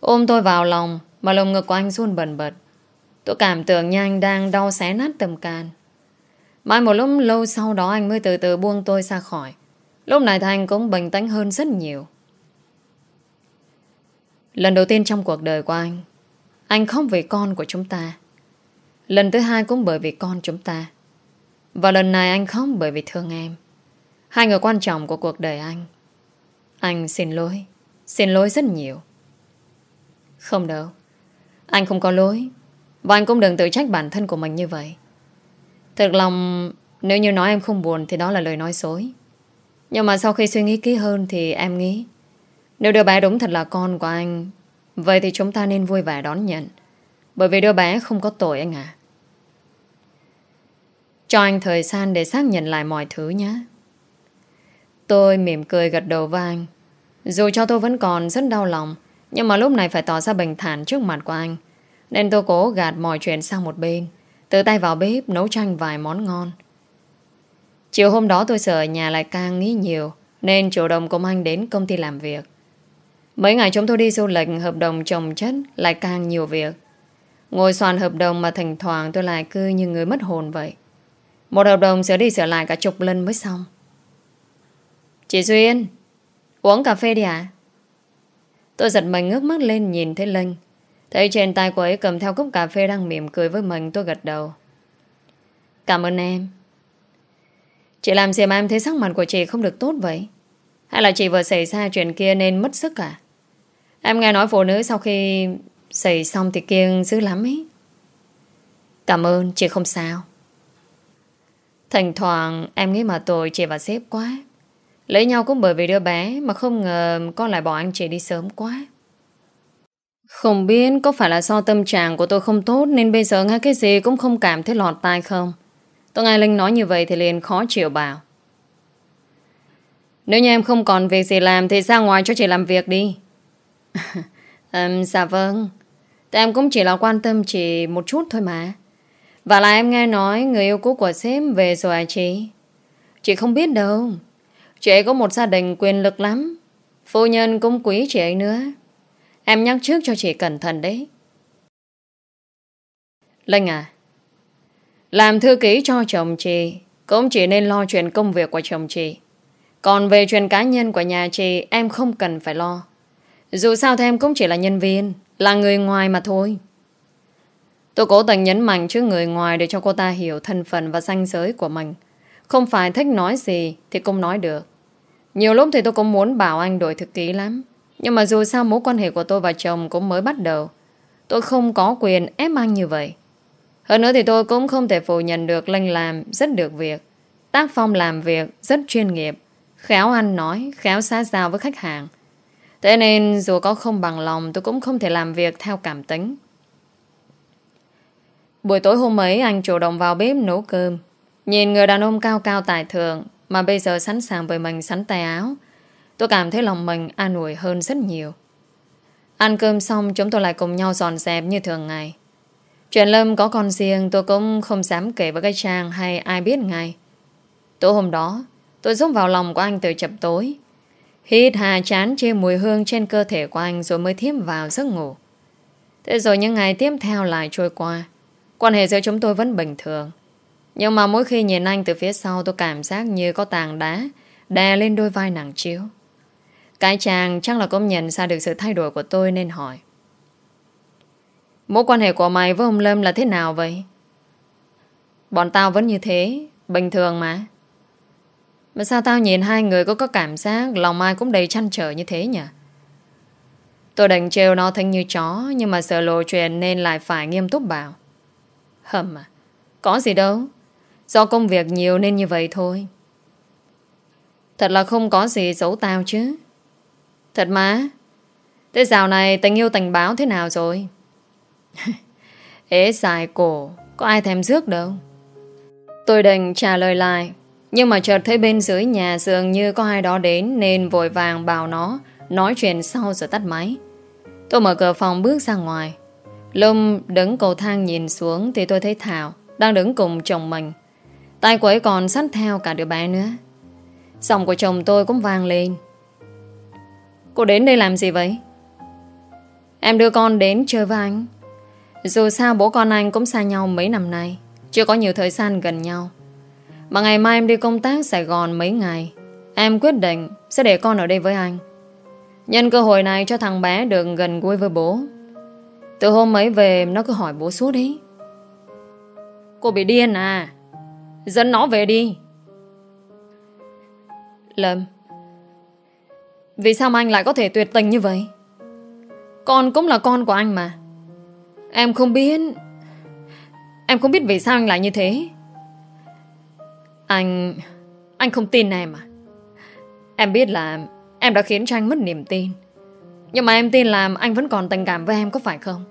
Ôm tôi vào lòng, Mà lồng ngực của anh run bần bật. Tôi cảm tưởng như anh đang đau xé nát tầm can. Mãi một lúc lâu sau đó anh mới từ từ buông tôi ra khỏi. Lúc này Thành cũng bình tĩnh hơn rất nhiều. Lần đầu tiên trong cuộc đời của anh Anh không vì con của chúng ta. Lần thứ hai cũng bởi vì con chúng ta. Và lần này anh khóc bởi vì thương em. Hai người quan trọng của cuộc đời anh. Anh xin lỗi Xin lỗi rất nhiều. Không đâu. Anh không có lỗi. Và anh cũng đừng tự trách bản thân của mình như vậy. Thật lòng, Nếu như nói em không buồn Thì đó là lời nói dối. Nhưng mà sau khi suy nghĩ kỹ hơn Thì em nghĩ, Nếu đứa bé đúng thật là con của anh, Vậy thì chúng ta nên vui vẻ đón nhận. Bởi vì đứa bé không có tội anh à Cho anh thời gian để xác nhận lại mọi thứ nhé. Tôi mỉm cười gật đầu với anh. Dù cho tôi vẫn còn rất đau lòng nhưng mà lúc này phải tỏ ra bình thản trước mặt của anh. Nên tôi cố gạt mọi chuyện sang một bên. Tự tay vào bếp nấu chanh vài món ngon. Chiều hôm đó tôi sợ nhà lại càng nghĩ nhiều, Nên chủ động cùng anh đến công ty làm việc. Mấy ngày chúng tôi đi du lịch, Hợp đồng chồng chất lại càng nhiều việc. Ngồi soạn hợp đồng mà thỉnh thoảng tôi lại cứ như người mất hồn vậy. Một hợp đồng sửa đi sửa lại cả chục lần mới xong. Chị Duyên, Uống cà phê đi ạ. Tôi giật mình ngước mắt lên nhìn thấy Linh Thấy trên tay cô ấy cầm theo cốc cà phê đang mỉm cười với mình tôi gật đầu. Cảm ơn em. Chị làm gì mà em thấy sắc mặt của chị không được tốt vậy? Hay là chị vừa xảy ra chuyện kia nên mất sức à? Em nghe nói phụ nữ sau khi xảy xong thì kiêng dữ lắm ấy. Cảm ơn, chị không sao. Thỉnh thoảng em nghĩ mà tôi chị và sếp quá. Lấy nhau cũng bởi vì đứa bé mà không ngờ con lại bỏ anh chị đi sớm quá. Không biết có phải là do tâm trạng của tôi không tốt nên bây giờ nghe cái gì cũng không cảm thấy lọt tai không? Tôi nghe Linh nói như vậy thì liền khó chịu bảo. Nếu như em không còn việc gì làm thì ra ngoài cho chị làm việc đi. um, dạ vâng. Thì em cũng chỉ là quan tâm chị một chút thôi mà. Và là em nghe nói người yêu cũ của sếp về rồi à chị? Chị không biết đâu. Chị ấy có một gia đình quyền lực lắm. Phu nhân cũng quý chị ấy nữa. Em nhắc trước cho chị cẩn thận đấy. Linh à, làm thư ký cho chồng chị cũng chỉ nên lo chuyện công việc của chồng chị. Còn về chuyện cá nhân của nhà chị em không cần phải lo. Dù sao thì em cũng chỉ là nhân viên, là người ngoài mà thôi. Tôi cố tình nhấn mạnh trước người ngoài để cho cô ta hiểu thân phận và danh giới của mình. Không phải thích nói gì thì cũng nói được. Nhiều lúc thì tôi cũng muốn bảo anh đổi thực ký lắm. Nhưng mà dù sao mối quan hệ của tôi và chồng cũng mới bắt đầu. Tôi không có quyền ép anh như vậy. Hơn nữa thì tôi cũng không thể phủ nhận được Linh làm rất được việc. Tác phong làm việc rất chuyên nghiệp. Khéo ăn nói, khéo xa giao với khách hàng. Thế nên dù có không bằng lòng tôi cũng không thể làm việc theo cảm tính. Buổi tối hôm ấy anh chủ động vào bếp nấu cơm. Nhìn người đàn ông cao cao tài thượng mà bây giờ sẵn sàng với mình sắn tay áo Tôi cảm thấy lòng mình an ủi hơn rất nhiều. Ăn cơm xong chúng tôi lại cùng nhau dọn dẹp như thường ngày. Chuyện Lâm có con riêng tôi cũng không dám kể với cái Trang hay ai biết ngay. Tối hôm đó, tôi rút vào lòng của anh từ chập tối. Hít hà chán chê mùi hương trên cơ thể của anh rồi mới thiếp vào giấc ngủ. Thế rồi những ngày tiếp theo lại trôi qua. Quan hệ giữa chúng tôi vẫn bình thường. Nhưng mà mỗi khi nhìn anh từ phía sau tôi cảm giác như có tảng đá đè lên đôi vai nặng chiếu. Cái chàng chắc là cũng nhận ra được sự thay đổi của tôi nên hỏi. Mối quan hệ của mày với ông Lâm là thế nào vậy? Bọn tao vẫn như thế, bình thường mà. Mà sao tao nhìn hai người có có cảm giác lòng ai cũng đầy chăn trở như thế nhỉ? Tôi đành trêu nó thanh như chó nhưng mà sợ lộ chuyện nên lại phải nghiêm túc bảo. Hầm à, có gì đâu. Do công việc nhiều nên như vậy thôi. Thật là không có gì giấu tao chứ. Thật mà. Thế dạo này tình yêu tình báo thế nào rồi? Ế dài cổ, có ai thèm rước đâu. Tôi định trả lời lại, nhưng mà chợt thấy bên dưới nhà dường như có ai đó đến nên vội vàng bảo nó nói chuyện sau rồi tắt máy. Tôi mở cửa phòng bước ra ngoài. Lâm đứng cầu thang nhìn xuống thì tôi thấy Thảo đang đứng cùng chồng mình. Tay của ấy còn sắt theo cả đứa bé nữa. Giọng của chồng tôi cũng vang lên. Cô đến đây làm gì vậy? Em đưa con đến chơi với anh. Dù sao bố con anh cũng xa nhau mấy năm nay. Chưa có nhiều thời gian gần nhau. Mà ngày mai em đi công tác Sài Gòn mấy ngày. Em quyết định sẽ để con ở đây với anh. Nhân cơ hội này cho thằng bé được gần gũi với bố. Từ hôm ấy về nó cứ hỏi bố suốt đi. Cô bị điên à? Dẫn nó về đi. Lâm, Vì sao mà anh lại có thể tuyệt tình như vậy? Con cũng là con của anh mà. Em không biết... Em không biết vì sao anh lại như thế. Anh... Anh không tin em à? Em biết là em đã khiến cho anh mất niềm tin. Nhưng mà em tin là anh vẫn còn tình cảm với em có phải không?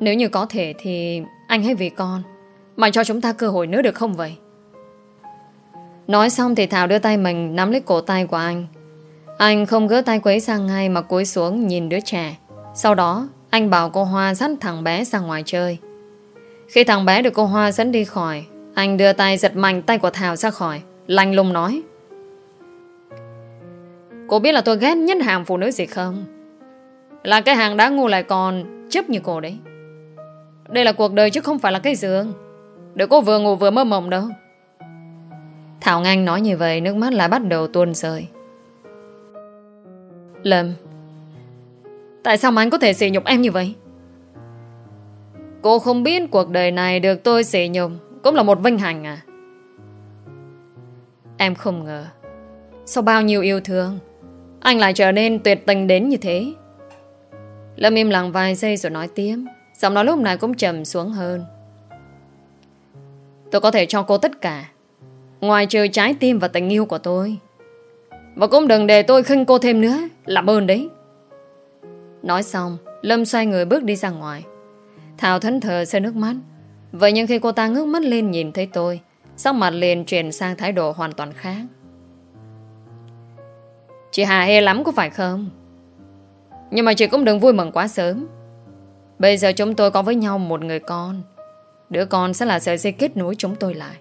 Nếu như có thể thì anh hãy vì con mà cho chúng ta cơ hội nữa được không vậy? Nói xong thì Thảo đưa tay mình nắm lấy cổ tay của anh. Anh không gỡ tay quấy sang ngay mà cúi xuống nhìn đứa trẻ. Sau đó, anh bảo cô Hoa dắt thằng bé ra ngoài chơi. Khi thằng bé được cô Hoa dẫn đi khỏi, anh đưa tay giật mạnh tay của Thảo ra khỏi, lanh lùng nói. Cô biết là tôi ghét nhất hàng phụ nữ gì không? Là cái hàng đã ngu lại còn chấp như cô đấy. Đây là cuộc đời chứ không phải là cái giường. Để cô vừa ngủ vừa mơ mộng đâu. Thảo Nganh nói như vậy, Nước mắt lại bắt đầu tuôn rơi. Lâm, Tại sao mà anh có thể sỉ nhục em như vậy? Cô không biết cuộc đời này Được tôi sỉ nhục Cũng là một vinh hạnh à? Em không ngờ, Sau bao nhiêu yêu thương, Anh lại trở nên tuyệt tình đến như thế. Lâm im lặng vài giây rồi nói tiếp, Giọng nói lúc này cũng trầm xuống hơn. Tôi có thể cho cô tất cả. Ngoài trừ trái tim và tình yêu của tôi. Và cũng đừng để tôi khinh cô thêm nữa. Làm ơn đấy. Nói xong, Lâm xoay người bước đi ra ngoài. Thảo thẫn thờ rơi nước mắt. Vậy nhưng khi cô ta ngước mắt lên nhìn thấy tôi, Sắc mặt liền chuyển sang thái độ hoàn toàn khác. Chị Hà hê lắm có phải không? Nhưng mà chị cũng đừng vui mừng quá sớm. Bây giờ chúng tôi có với nhau một người con. Đứa con sẽ là sợi dây kết nối chúng tôi lại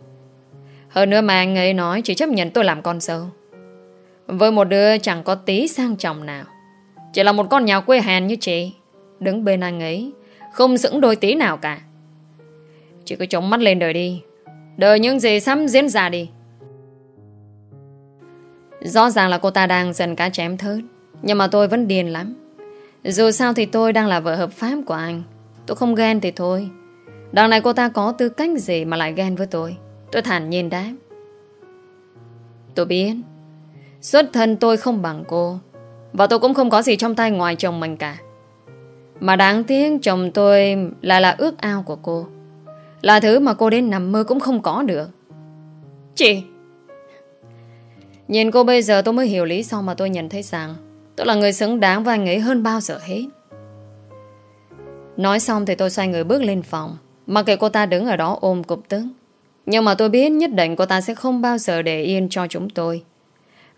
hơn nữa mà anh ấy nói chỉ chấp nhận tôi làm con dâu. Với một đứa chẳng có tí sang trọng nào. Chỉ là một con nhà quê hèn như chị. Đứng bên anh ấy, không xứng đôi tí nào cả. Chị cứ chống mắt lên đời đi. Đời những gì sắm diễn ra đi. Rõ ràng là cô ta đang dần cá chém thớt. Nhưng mà tôi vẫn điên lắm. Dù sao thì tôi đang là vợ hợp pháp của anh. Tôi không ghen thì thôi. Đằng này cô ta có tư cách gì mà lại ghen với tôi. Tôi thản nhiên đáp. Tôi biết. Xuất thân tôi không bằng cô. Và tôi cũng không có gì trong tay ngoài chồng mình cả. Mà đáng tiếc chồng tôi lại là ước ao của cô. Là thứ mà cô đến nằm mơ cũng không có được. Chị! Nhìn cô bây giờ tôi mới hiểu lý do mà tôi nhận thấy rằng Tôi là người xứng đáng với anh ấy hơn bao giờ hết. Nói xong thì tôi xoay người bước lên phòng mặc kệ cô ta đứng ở đó ôm cục tức nhưng mà tôi biết nhất định cô ta sẽ không bao giờ để yên cho chúng tôi.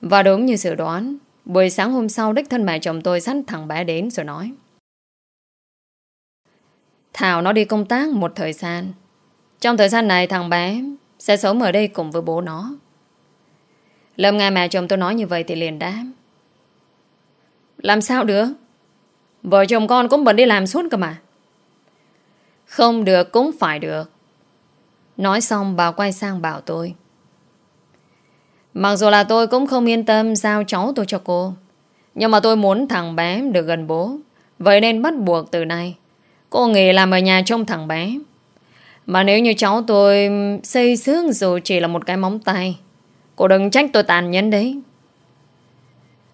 Và đúng như dự đoán, buổi sáng hôm sau đích thân mẹ chồng tôi sẵn thằng bé đến rồi nói. Thảo nó đi công tác một thời gian. Trong thời gian này thằng bé sẽ sống ở đây cùng với bố nó. Lâm nghe mẹ chồng tôi nói như vậy thì liền đáp. Làm sao được? Vợ chồng con cũng bận đi làm suốt cơ mà. Không được, cũng phải được. Nói xong, bà quay sang bảo tôi. Mặc dù là tôi cũng không yên tâm giao cháu tôi cho cô. Nhưng mà tôi muốn thằng bé được gần bố. Vậy nên bắt buộc từ nay. Cô nghỉ làm ở nhà trông thằng bé. Mà nếu như cháu tôi xây xước dù chỉ là một cái móng tay. Cô đừng trách tôi tàn nhẫn đấy.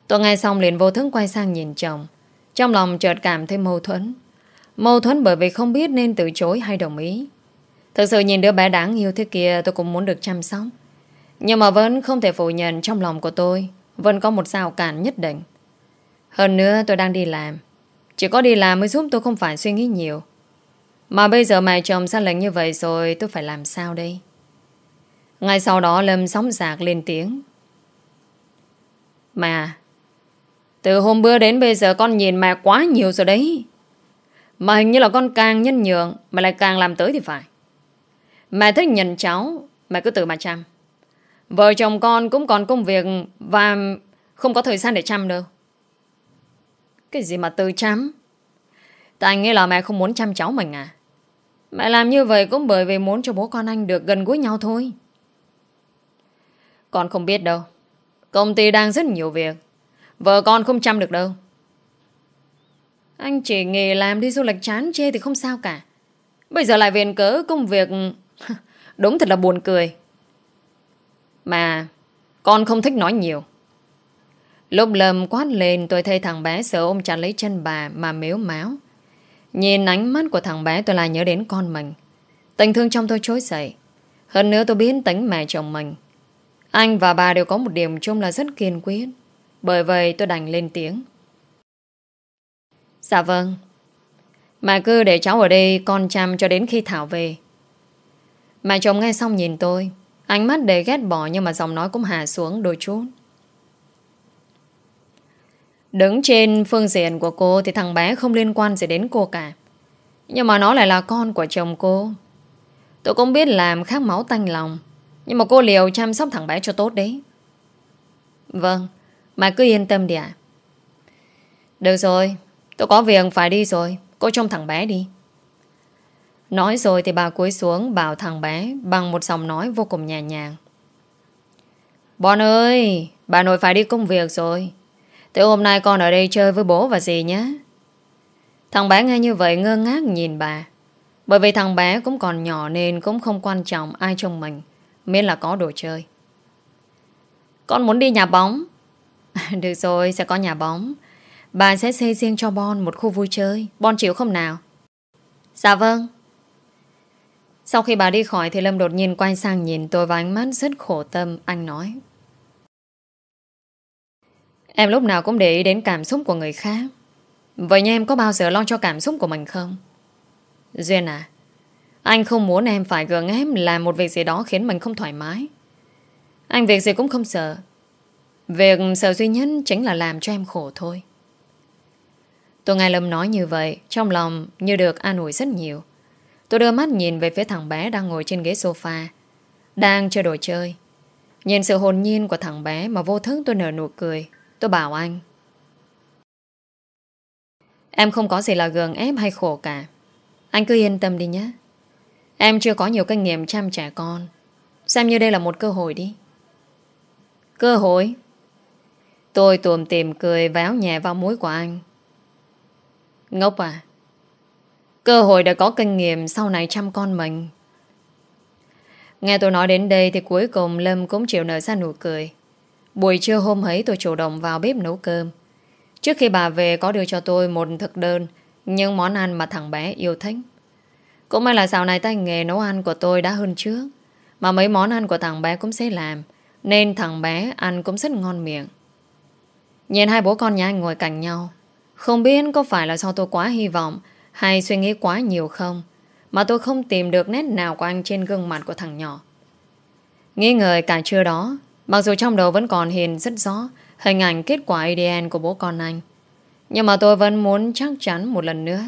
Tôi nghe xong liền vô thức quay sang nhìn chồng. Trong lòng chợt cảm thấy mâu thuẫn. Mâu thuẫn bởi vì không biết nên từ chối hay đồng ý. Thực sự nhìn đứa bé đáng yêu thế kia tôi cũng muốn được chăm sóc. Nhưng mà vẫn không thể phủ nhận trong lòng của tôi vẫn có một rào cản nhất định. Hơn nữa tôi đang đi làm. Chỉ có đi làm mới giúp tôi không phải suy nghĩ nhiều. Mà bây giờ mẹ chồng xa lệnh như vậy rồi tôi phải làm sao đây? Ngay sau đó Lâm sóng giạc lên tiếng. Mà, từ hôm bữa đến bây giờ con nhìn mẹ quá nhiều rồi đấy. Mà hình như là con càng nhân nhượng, Mà lại càng làm tới thì phải. Mẹ thích nhận cháu, Mẹ cứ tự mà chăm. Vợ chồng con cũng còn công việc Và không có thời gian để chăm đâu. Cái gì mà tự chăm? Tại anh nghĩ là mẹ không muốn chăm cháu mình à? Mẹ làm như vậy cũng bởi vì muốn cho bố con anh được gần gũi nhau thôi. Con không biết đâu. Công ty đang rất nhiều việc. Vợ con không chăm được đâu anh chỉ nghề làm đi du lịch chán chê thì không sao cả. Bây giờ lại viện cớ công việc... Đúng thật là buồn cười. Mà con không thích nói nhiều. Lúc lầm quát lên, tôi thấy thằng bé sợ ôm chặt lấy chân bà mà mếu máu. Nhìn ánh mắt của thằng bé, tôi lại nhớ đến con mình. Tình thương trong tôi trối dậy. Hơn nữa tôi biết tính mẹ chồng mình. Anh và bà đều có một điểm chung là rất kiên quyết. Bởi vậy tôi đành lên tiếng. Dạ vâng. Mà cứ để cháu ở đây, con chăm cho đến khi Thảo về. Mà chồng nghe xong nhìn tôi, Ánh mắt đầy ghét bỏ Nhưng mà giọng nói cũng hạ xuống đôi chút. Đứng trên phương diện của cô Thì thằng bé không liên quan gì đến cô cả. Nhưng mà nó lại là con của chồng cô. Tôi cũng biết làm khác máu tanh lòng, Nhưng mà cô liều chăm sóc thằng bé cho tốt đấy. Vâng Mà cứ yên tâm đi ạ. Được rồi Tôi có việc phải đi rồi. Cô trông thằng bé đi. Nói rồi thì bà cúi xuống bảo thằng bé Bằng một giọng nói vô cùng nhẹ nhàng. Bon ơi, Bà nội phải đi công việc rồi. Từ hôm nay con ở đây chơi với bố và dì nhé. Thằng bé nghe như vậy ngơ ngác nhìn bà. Bởi vì thằng bé cũng còn nhỏ Nên cũng không quan trọng ai trông mình, Miễn là có đồ chơi. Con muốn đi nhà bóng. Được rồi, sẽ có nhà bóng. Bà sẽ xây riêng cho Bon một khu vui chơi. Bon chịu không nào? Dạ vâng. Sau khi bà đi khỏi thì Lâm đột nhiên quay sang nhìn tôi và ánh mắt rất khổ tâm. Anh nói, Em lúc nào cũng để ý đến cảm xúc của người khác. Vậy nhưng em có bao giờ lo cho cảm xúc của mình không? Duyên à Anh không muốn em phải gượng ép Làm một việc gì đó khiến mình không thoải mái. Anh việc gì cũng không sợ. Việc sợ duy nhất chính là làm cho em khổ thôi. Tôi nghe Lâm nói như vậy, Trong lòng như được an ủi rất nhiều. Tôi đưa mắt nhìn về phía thằng bé Đang ngồi trên ghế sofa, Đang chơi đồ chơi. Nhìn sự hồn nhiên của thằng bé Mà vô thức tôi nở nụ cười. Tôi bảo anh, Em không có gì là gường ép hay khổ cả. Anh cứ yên tâm đi nhé. Em chưa có nhiều kinh nghiệm chăm trẻ con. Xem như đây là một cơ hội đi. Cơ hội? Tôi tuồm tìm cười véo nhẹ vào mũi của anh. Ngốc à? Cơ hội để có kinh nghiệm Sau này chăm con mình. Nghe tôi nói đến đây Thì cuối cùng Lâm cũng chịu nở ra nụ cười. Buổi trưa hôm ấy tôi chủ động vào bếp nấu cơm. Trước khi bà về có đưa cho tôi một thực đơn, Những món ăn mà thằng bé yêu thích. Cũng may là dạo này tay nghề nấu ăn của tôi đã hơn trước, Mà mấy món ăn của thằng bé cũng sẽ làm, Nên thằng bé ăn cũng rất ngon miệng. Nhìn hai bố con nhà anh ngồi cạnh nhau không biết có phải là do tôi quá hy vọng hay suy nghĩ quá nhiều không, mà tôi không tìm được nét nào của anh trên gương mặt của thằng nhỏ. Nghĩ ngợi cả trưa đó, mặc dù trong đầu vẫn còn hiền rất rõ hình ảnh kết quả ADN của bố con anh. Nhưng mà tôi vẫn muốn chắc chắn một lần nữa.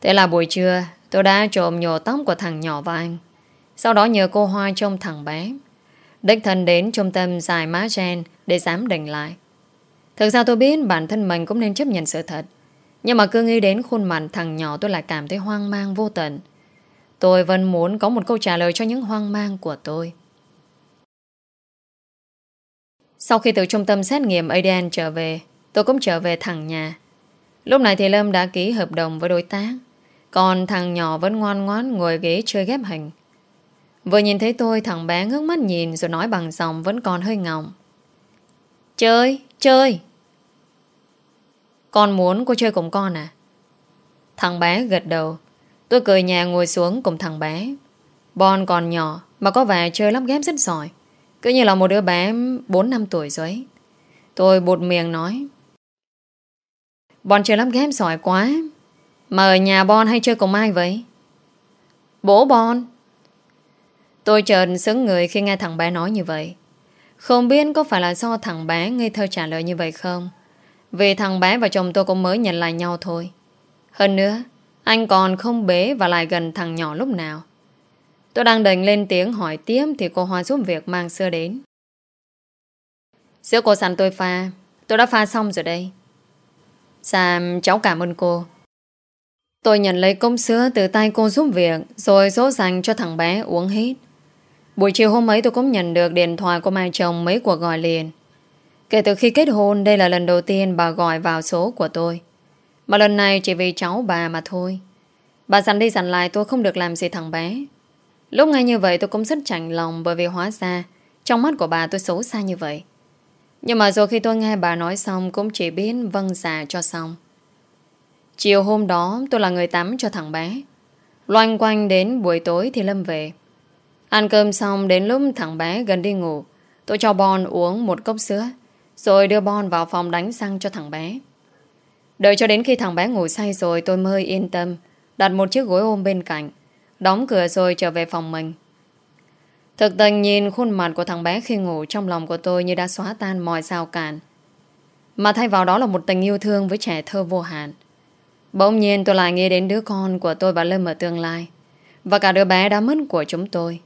Thế là buổi trưa, tôi đã trộm nhổ tóc của thằng nhỏ và anh. Sau đó nhờ cô Hoa trông thằng bé. Đích thân đến trung tâm giải má gen để dám định lại. Thực ra tôi biết bản thân mình cũng nên chấp nhận sự thật Nhưng mà cứ nghĩ đến khuôn mặt thằng nhỏ tôi lại cảm thấy hoang mang vô tận Tôi vẫn muốn có một câu trả lời cho những hoang mang của tôi. Sau khi từ trung tâm xét nghiệm ADN trở về, tôi cũng trở về thẳng nhà. Lúc này thì Lâm đã ký hợp đồng với đối tác, còn thằng nhỏ vẫn ngoan ngoãn ngồi ghế chơi ghép hình. Vừa nhìn thấy tôi, thằng bé ngước mắt nhìn rồi nói bằng giọng vẫn còn hơi ngọng. Chơi, chơi. Con muốn cô chơi cùng con à? Thằng bé gật đầu. Tôi cười nhà ngồi xuống cùng thằng bé. Bon còn nhỏ mà có vẻ chơi lắp ghép rất giỏi. Cứ như là một đứa bé 4 năm tuổi rồi Tôi bột miệng nói. Bon chơi lắp ghép giỏi quá. Mà ở nhà Bon hay chơi cùng ai vậy? Bố Bon. Tôi chợt sững người khi nghe thằng bé nói như vậy. Không biết có phải là do thằng bé ngây thơ trả lời như vậy không? Vì thằng bé và chồng tôi cũng mới nhận lại nhau thôi. Hơn nữa, anh còn không bế và lại gần thằng nhỏ lúc nào. Tôi đang định lên tiếng hỏi tiếp thì cô Hoa giúp việc mang sữa đến. Sữa cô sẵn tôi pha. Tôi đã pha xong rồi đây. Dạ, cháu cảm ơn cô. Tôi nhận lấy công sữa từ tay cô giúp việc rồi dỗ dành cho thằng bé uống hết. Buổi chiều hôm ấy tôi cũng nhận được điện thoại của mai chồng mấy cuộc gọi liền. Kể từ khi kết hôn, đây là lần đầu tiên bà gọi vào số của tôi. Mà lần này chỉ vì cháu bà mà thôi. Bà dặn đi dặn lại tôi không được làm gì thằng bé. Lúc ngay như vậy tôi cũng rất chạnh lòng bởi vì hóa ra trong mắt của bà tôi xấu xa như vậy. Nhưng mà rồi khi tôi nghe bà nói xong cũng chỉ biết vâng dạ cho xong. Chiều hôm đó tôi là người tắm cho thằng bé. Loanh quanh đến buổi tối thì Lâm về. Ăn cơm xong đến lúc thằng bé gần đi ngủ, Tôi cho Bon uống một cốc sữa, Rồi đưa Bon vào phòng đánh xăng cho thằng bé Đợi cho đến khi thằng bé ngủ say rồi tôi mới yên tâm, Đặt một chiếc gối ôm bên cạnh, Đóng cửa rồi trở về phòng mình Thực tình nhìn khuôn mặt của thằng bé khi ngủ trong lòng của tôi như đã xóa tan mọi sao cản. Mà thay vào đó là một tình yêu thương với trẻ thơ vô hạn. Bỗng nhiên tôi lại nghĩ đến đứa con của tôi và Lâm ở tương lai. Và cả đứa bé đã mất của chúng tôi.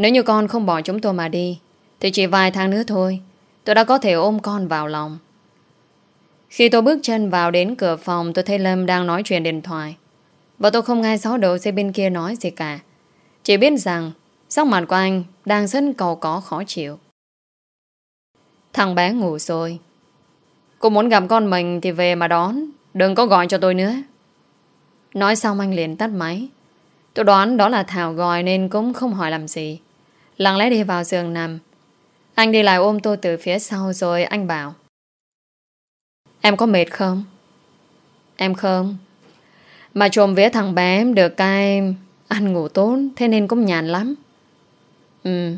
Nếu như con không bỏ chúng tôi mà đi, Thì chỉ vài tháng nữa thôi, Tôi đã có thể ôm con vào lòng. Khi tôi bước chân vào đến cửa phòng, Tôi thấy Lâm đang nói chuyện điện thoại. Và tôi không nghe rõ đầu xe bên kia nói gì cả. Chỉ biết rằng, Sắc mặt của anh đang rất cầu có khó chịu. Thằng bé ngủ rồi. Cô muốn gặp con mình thì về mà đón, Đừng có gọi cho tôi nữa. Nói xong anh liền tắt máy. Tôi đoán đó là Thảo gọi nên cũng không hỏi làm gì. Lặng lẽ đi vào giường nằm. Anh đi lại ôm tôi từ phía sau Rồi anh bảo. Em có mệt không? Em không. Mà trồm vía thằng bé em được cái Ăn ngủ tốt Thế nên cũng nhàn lắm. Ừ.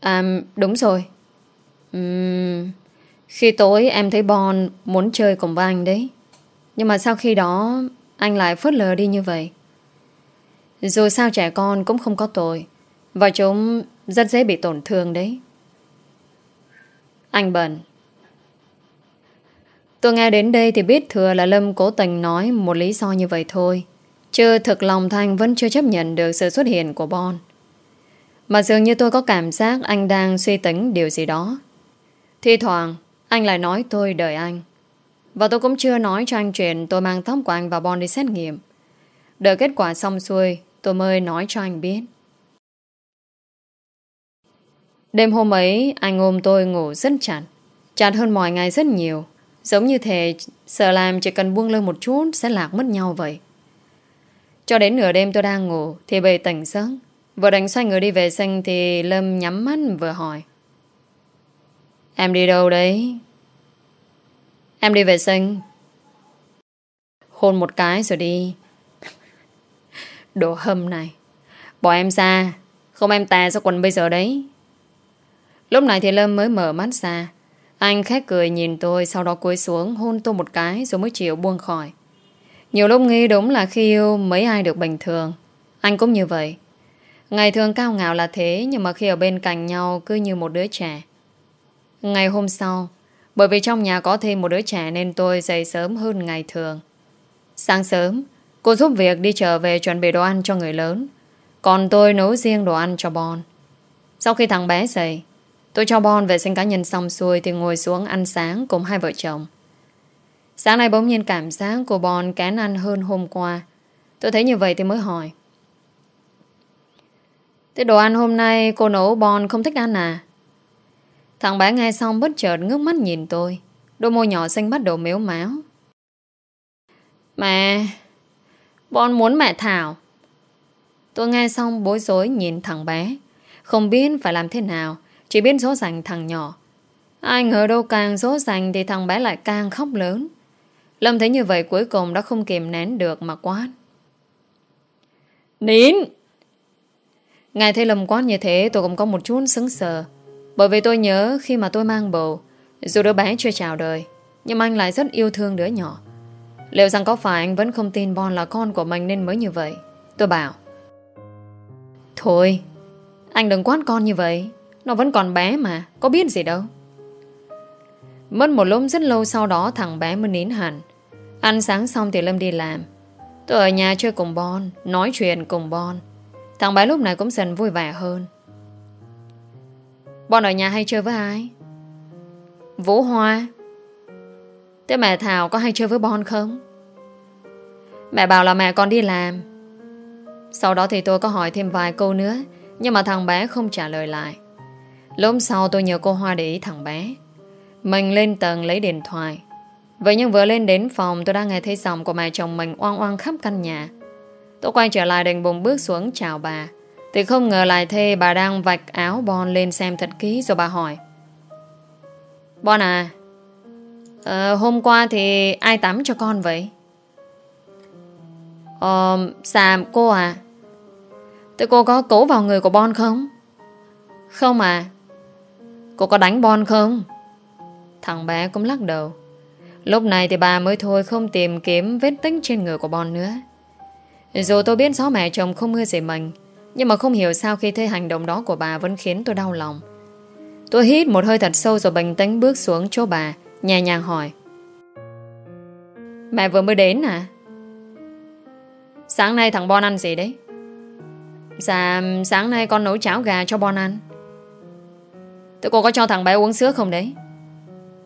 À đúng rồi. Ừ, Khi tối em thấy Bon Muốn chơi cùng với anh đấy. Nhưng mà sau khi đó Anh lại phớt lờ đi như vậy dù sao trẻ con cũng không có tội. Và chúng rất dễ bị tổn thương đấy. Anh bận. Tôi nghe đến đây thì biết thừa là Lâm cố tình nói một lý do như vậy thôi. Chứ thực lòng Thanh vẫn chưa chấp nhận được sự xuất hiện của Bon. Mà dường như tôi có cảm giác anh đang suy tính điều gì đó. Thì thoảng, anh lại nói tôi đợi anh. Và tôi cũng chưa nói cho anh chuyện tôi mang tóc của anh và Bon đi xét nghiệm. Đợi kết quả xong xuôi Tôi mới nói cho anh biết. Đêm hôm ấy, Anh ôm tôi ngủ rất chặt Chặt hơn mọi ngày rất nhiều. Giống như thế sợ làm chỉ cần buông lơi một chút Sẽ lạc mất nhau vậy. Cho đến nửa đêm tôi đang ngủ, Thì bầy tỉnh giấc. Vừa đánh xoay người đi về sinh Thì Lâm nhắm mắt vừa hỏi. Em đi đâu đấy? Em đi vệ sinh. Hôn một cái rồi đi. Đồ hâm này. Bỏ em ra. Không em tà sao quần bây giờ đấy. Lúc này thì Lâm mới mở mắt ra. Anh khét cười nhìn tôi, Sau đó cúi xuống, hôn tôi một cái, Rồi mới chịu buông khỏi. Nhiều lúc nghĩ đúng là khi yêu mấy ai được bình thường. Anh cũng như vậy. Ngày thường cao ngạo là thế, Nhưng mà khi ở bên cạnh nhau cứ như một đứa trẻ. Ngày hôm sau, Bởi vì trong nhà có thêm một đứa trẻ Nên tôi dậy sớm hơn ngày thường. Sáng sớm Cô giúp việc đi trở về chuẩn bị đồ ăn cho người lớn Còn tôi nấu riêng đồ ăn cho Bon Sau khi thằng bé dậy Tôi cho Bon vệ sinh cá nhân xong xuôi Thì ngồi xuống ăn sáng cùng hai vợ chồng Sáng nay bỗng nhiên cảm giác của Bon kén ăn hơn hôm qua Tôi thấy như vậy thì mới hỏi. Thế đồ ăn hôm nay cô nấu bon không thích ăn à? Thằng bé nghe xong bất chợt ngước mắt nhìn tôi. Đôi môi nhỏ xanh bắt đầu mếu máu. Mẹ, bọn muốn mẹ Thảo. Tôi nghe xong bối rối nhìn thằng bé. Không biết phải làm thế nào, chỉ biết dỗ dành thằng nhỏ. Ai ngờ đâu càng dỗ dành thì thằng bé lại càng khóc lớn. Lâm thấy như vậy cuối cùng đã không kìm nén được mà quát. Nín! Ngài thấy Lâm quát như thế tôi cũng có một chút sững sờ. Bởi vì tôi nhớ khi mà tôi mang bầu, dù đứa bé chưa chào đời, nhưng anh lại rất yêu thương đứa nhỏ. Liệu rằng có phải anh vẫn không tin Bon là con của mình nên mới như vậy? Tôi bảo. Thôi, anh đừng quát con như vậy. Nó vẫn còn bé mà, có biết gì đâu. Mất một lúc rất lâu sau đó thằng bé mới nín hẳn. Ăn sáng xong thì Lâm đi làm. Tôi ở nhà chơi cùng Bon, nói chuyện cùng Bon. Thằng bé lúc này cũng dần vui vẻ hơn. Bon ở nhà hay chơi với ai? Vũ Hoa. Thế mẹ Thảo có hay chơi với Bon không? Mẹ bảo là mẹ con đi làm. Sau đó thì tôi có hỏi thêm vài câu nữa, nhưng mà thằng bé không trả lời lại. Lúc sau tôi nhờ cô Hoa để ý thằng bé. Mình lên tầng lấy điện thoại. Vậy nhưng vừa lên đến phòng tôi đã nghe thấy giọng của mẹ chồng mình oan oan khắp căn nhà. Tôi quay trở lại định bùng bước xuống chào bà. Thì không ngờ lại thê bà đang vạch áo Bon lên xem thật kỹ rồi bà hỏi. Bon à, ờ, hôm qua thì ai tắm cho con vậy? Ờ, dạ cô à, Thế cô có cố vào người của Bon không? Không à, cô có đánh Bon không? Thằng bé cũng lắc đầu. Lúc này thì bà mới thôi không tìm kiếm vết tích trên người của Bon nữa. Dù tôi biết rõ mẹ chồng không ưa gì mình, nhưng mà không hiểu sao khi thấy hành động đó của bà vẫn khiến tôi đau lòng. Tôi hít một hơi thật sâu rồi bình tĩnh bước xuống chỗ bà, nhẹ nhàng hỏi. Mẹ vừa mới đến à? Sáng nay thằng Bon ăn gì đấy? Dạ, sáng nay con nấu cháo gà cho Bon ăn. Thế cô có cho thằng bé uống sữa không đấy?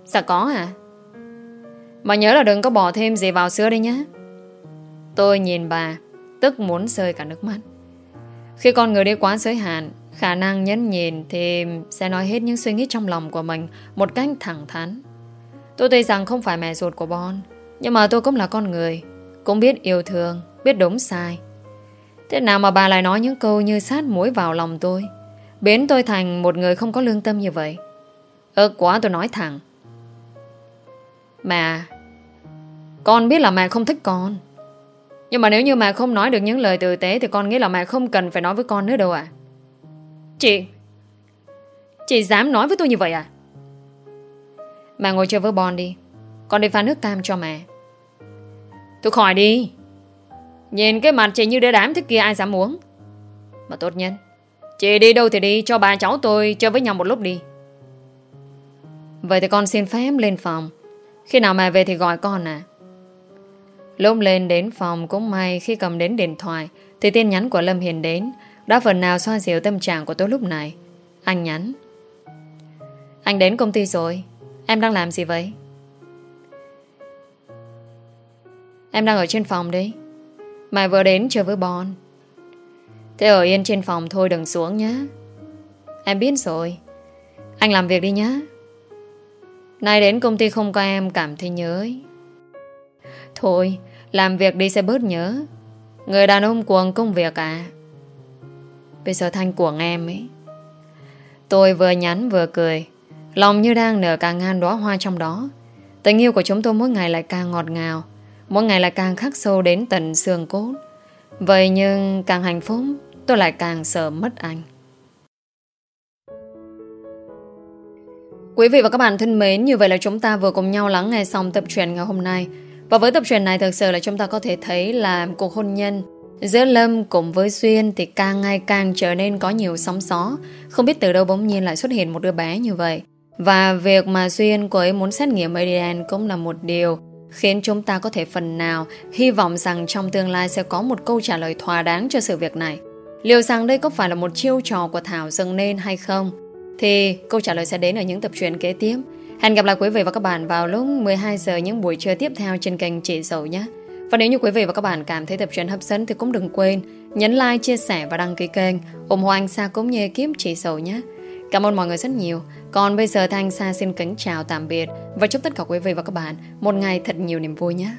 Dạ có à? Mà nhớ là đừng có bỏ thêm gì vào sữa đấy nhé. Tôi nhìn bà, tức muốn rơi cả nước mắt. Khi con người đi quá giới hạn, khả năng nhấn nhìn thì sẽ nói hết những suy nghĩ trong lòng của mình một cách thẳng thắn. Tôi thấy rằng không phải mẹ ruột của Bon, nhưng mà tôi cũng là con người, cũng biết yêu thương, biết đúng sai. Thế nào mà bà lại nói những câu như sát mũi vào lòng tôi, biến tôi thành một người không có lương tâm như vậy. Ơ quá tôi nói thẳng. Mẹ, con biết là mẹ không thích con. Nhưng mà nếu như mẹ không nói được những lời tử tế Thì con nghĩ là mẹ không cần phải nói với con nữa đâu à Chị Chị dám nói với tôi như vậy à Mẹ ngồi chơi với Bon đi. Con đi pha nước cam cho mẹ. Tôi khỏi đi. Nhìn cái mặt chị như đứa đám thế kia ai dám uống. Mà tốt nhất, Chị đi đâu thì đi, Cho ba cháu tôi chơi với nhau một lúc đi. Vậy thì con xin phép lên phòng. Khi nào mẹ về thì gọi con à Lúc lên đến phòng cũng may khi cầm đến điện thoại, thì tin nhắn của Lâm Hiền đến. Đã phần nào xoa dịu tâm trạng của tôi lúc này. Anh nhắn. Anh đến công ty rồi. Em đang làm gì vậy? Em đang ở trên phòng đấy. Mà vừa đến chơi với Bon. Thế ở yên trên phòng thôi đừng xuống nhé. Em biết rồi. Anh làm việc đi nhé. Nay đến công ty không có em cảm thấy nhớ ấy. Thôi, làm việc đi sẽ bớt nhớ. Người đàn ông cuồng công việc à? Bây giờ thanh cuồng em ấy. Tôi vừa nhắn vừa cười. Lòng như đang nở cả ngàn đóa hoa trong đó. Tình yêu của chúng tôi mỗi ngày lại càng ngọt ngào. Mỗi ngày lại càng khắc sâu đến tận xương cốt. Vậy nhưng càng hạnh phúc, tôi lại càng sợ mất anh. Quý vị và các bạn thân mến, như vậy là chúng ta vừa cùng nhau lắng nghe xong tập truyện ngày hôm nay. Và với tập truyện này thực sự là chúng ta có thể thấy là cuộc hôn nhân giữa Lâm cùng với Xuyên thì càng ngày càng trở nên có nhiều sóng gió. Không biết từ đâu bỗng nhiên lại xuất hiện một đứa bé như vậy. Và việc mà Xuyên cô ấy muốn xét nghiệm ADN cũng là một điều khiến chúng ta có thể phần nào hy vọng rằng trong tương lai sẽ có một câu trả lời thỏa đáng cho sự việc này. Liệu rằng đây có phải là một chiêu trò của Thảo dâng nên hay không? Thì câu trả lời sẽ đến ở những tập truyện kế tiếp. Hẹn gặp lại quý vị và các bạn vào lúc 12 giờ những buổi trưa tiếp theo trên kênh Chị Dậu nhé. Và nếu như quý vị và các bạn cảm thấy tập truyện hấp dẫn thì cũng đừng quên nhấn like, chia sẻ và đăng ký kênh ủng hộ anh Sa cũng như ekip chị Sầu nhé. Cảm ơn mọi người rất nhiều. Còn bây giờ Thanh Sa xin kính chào tạm biệt và chúc tất cả quý vị và các bạn một ngày thật nhiều niềm vui nhé.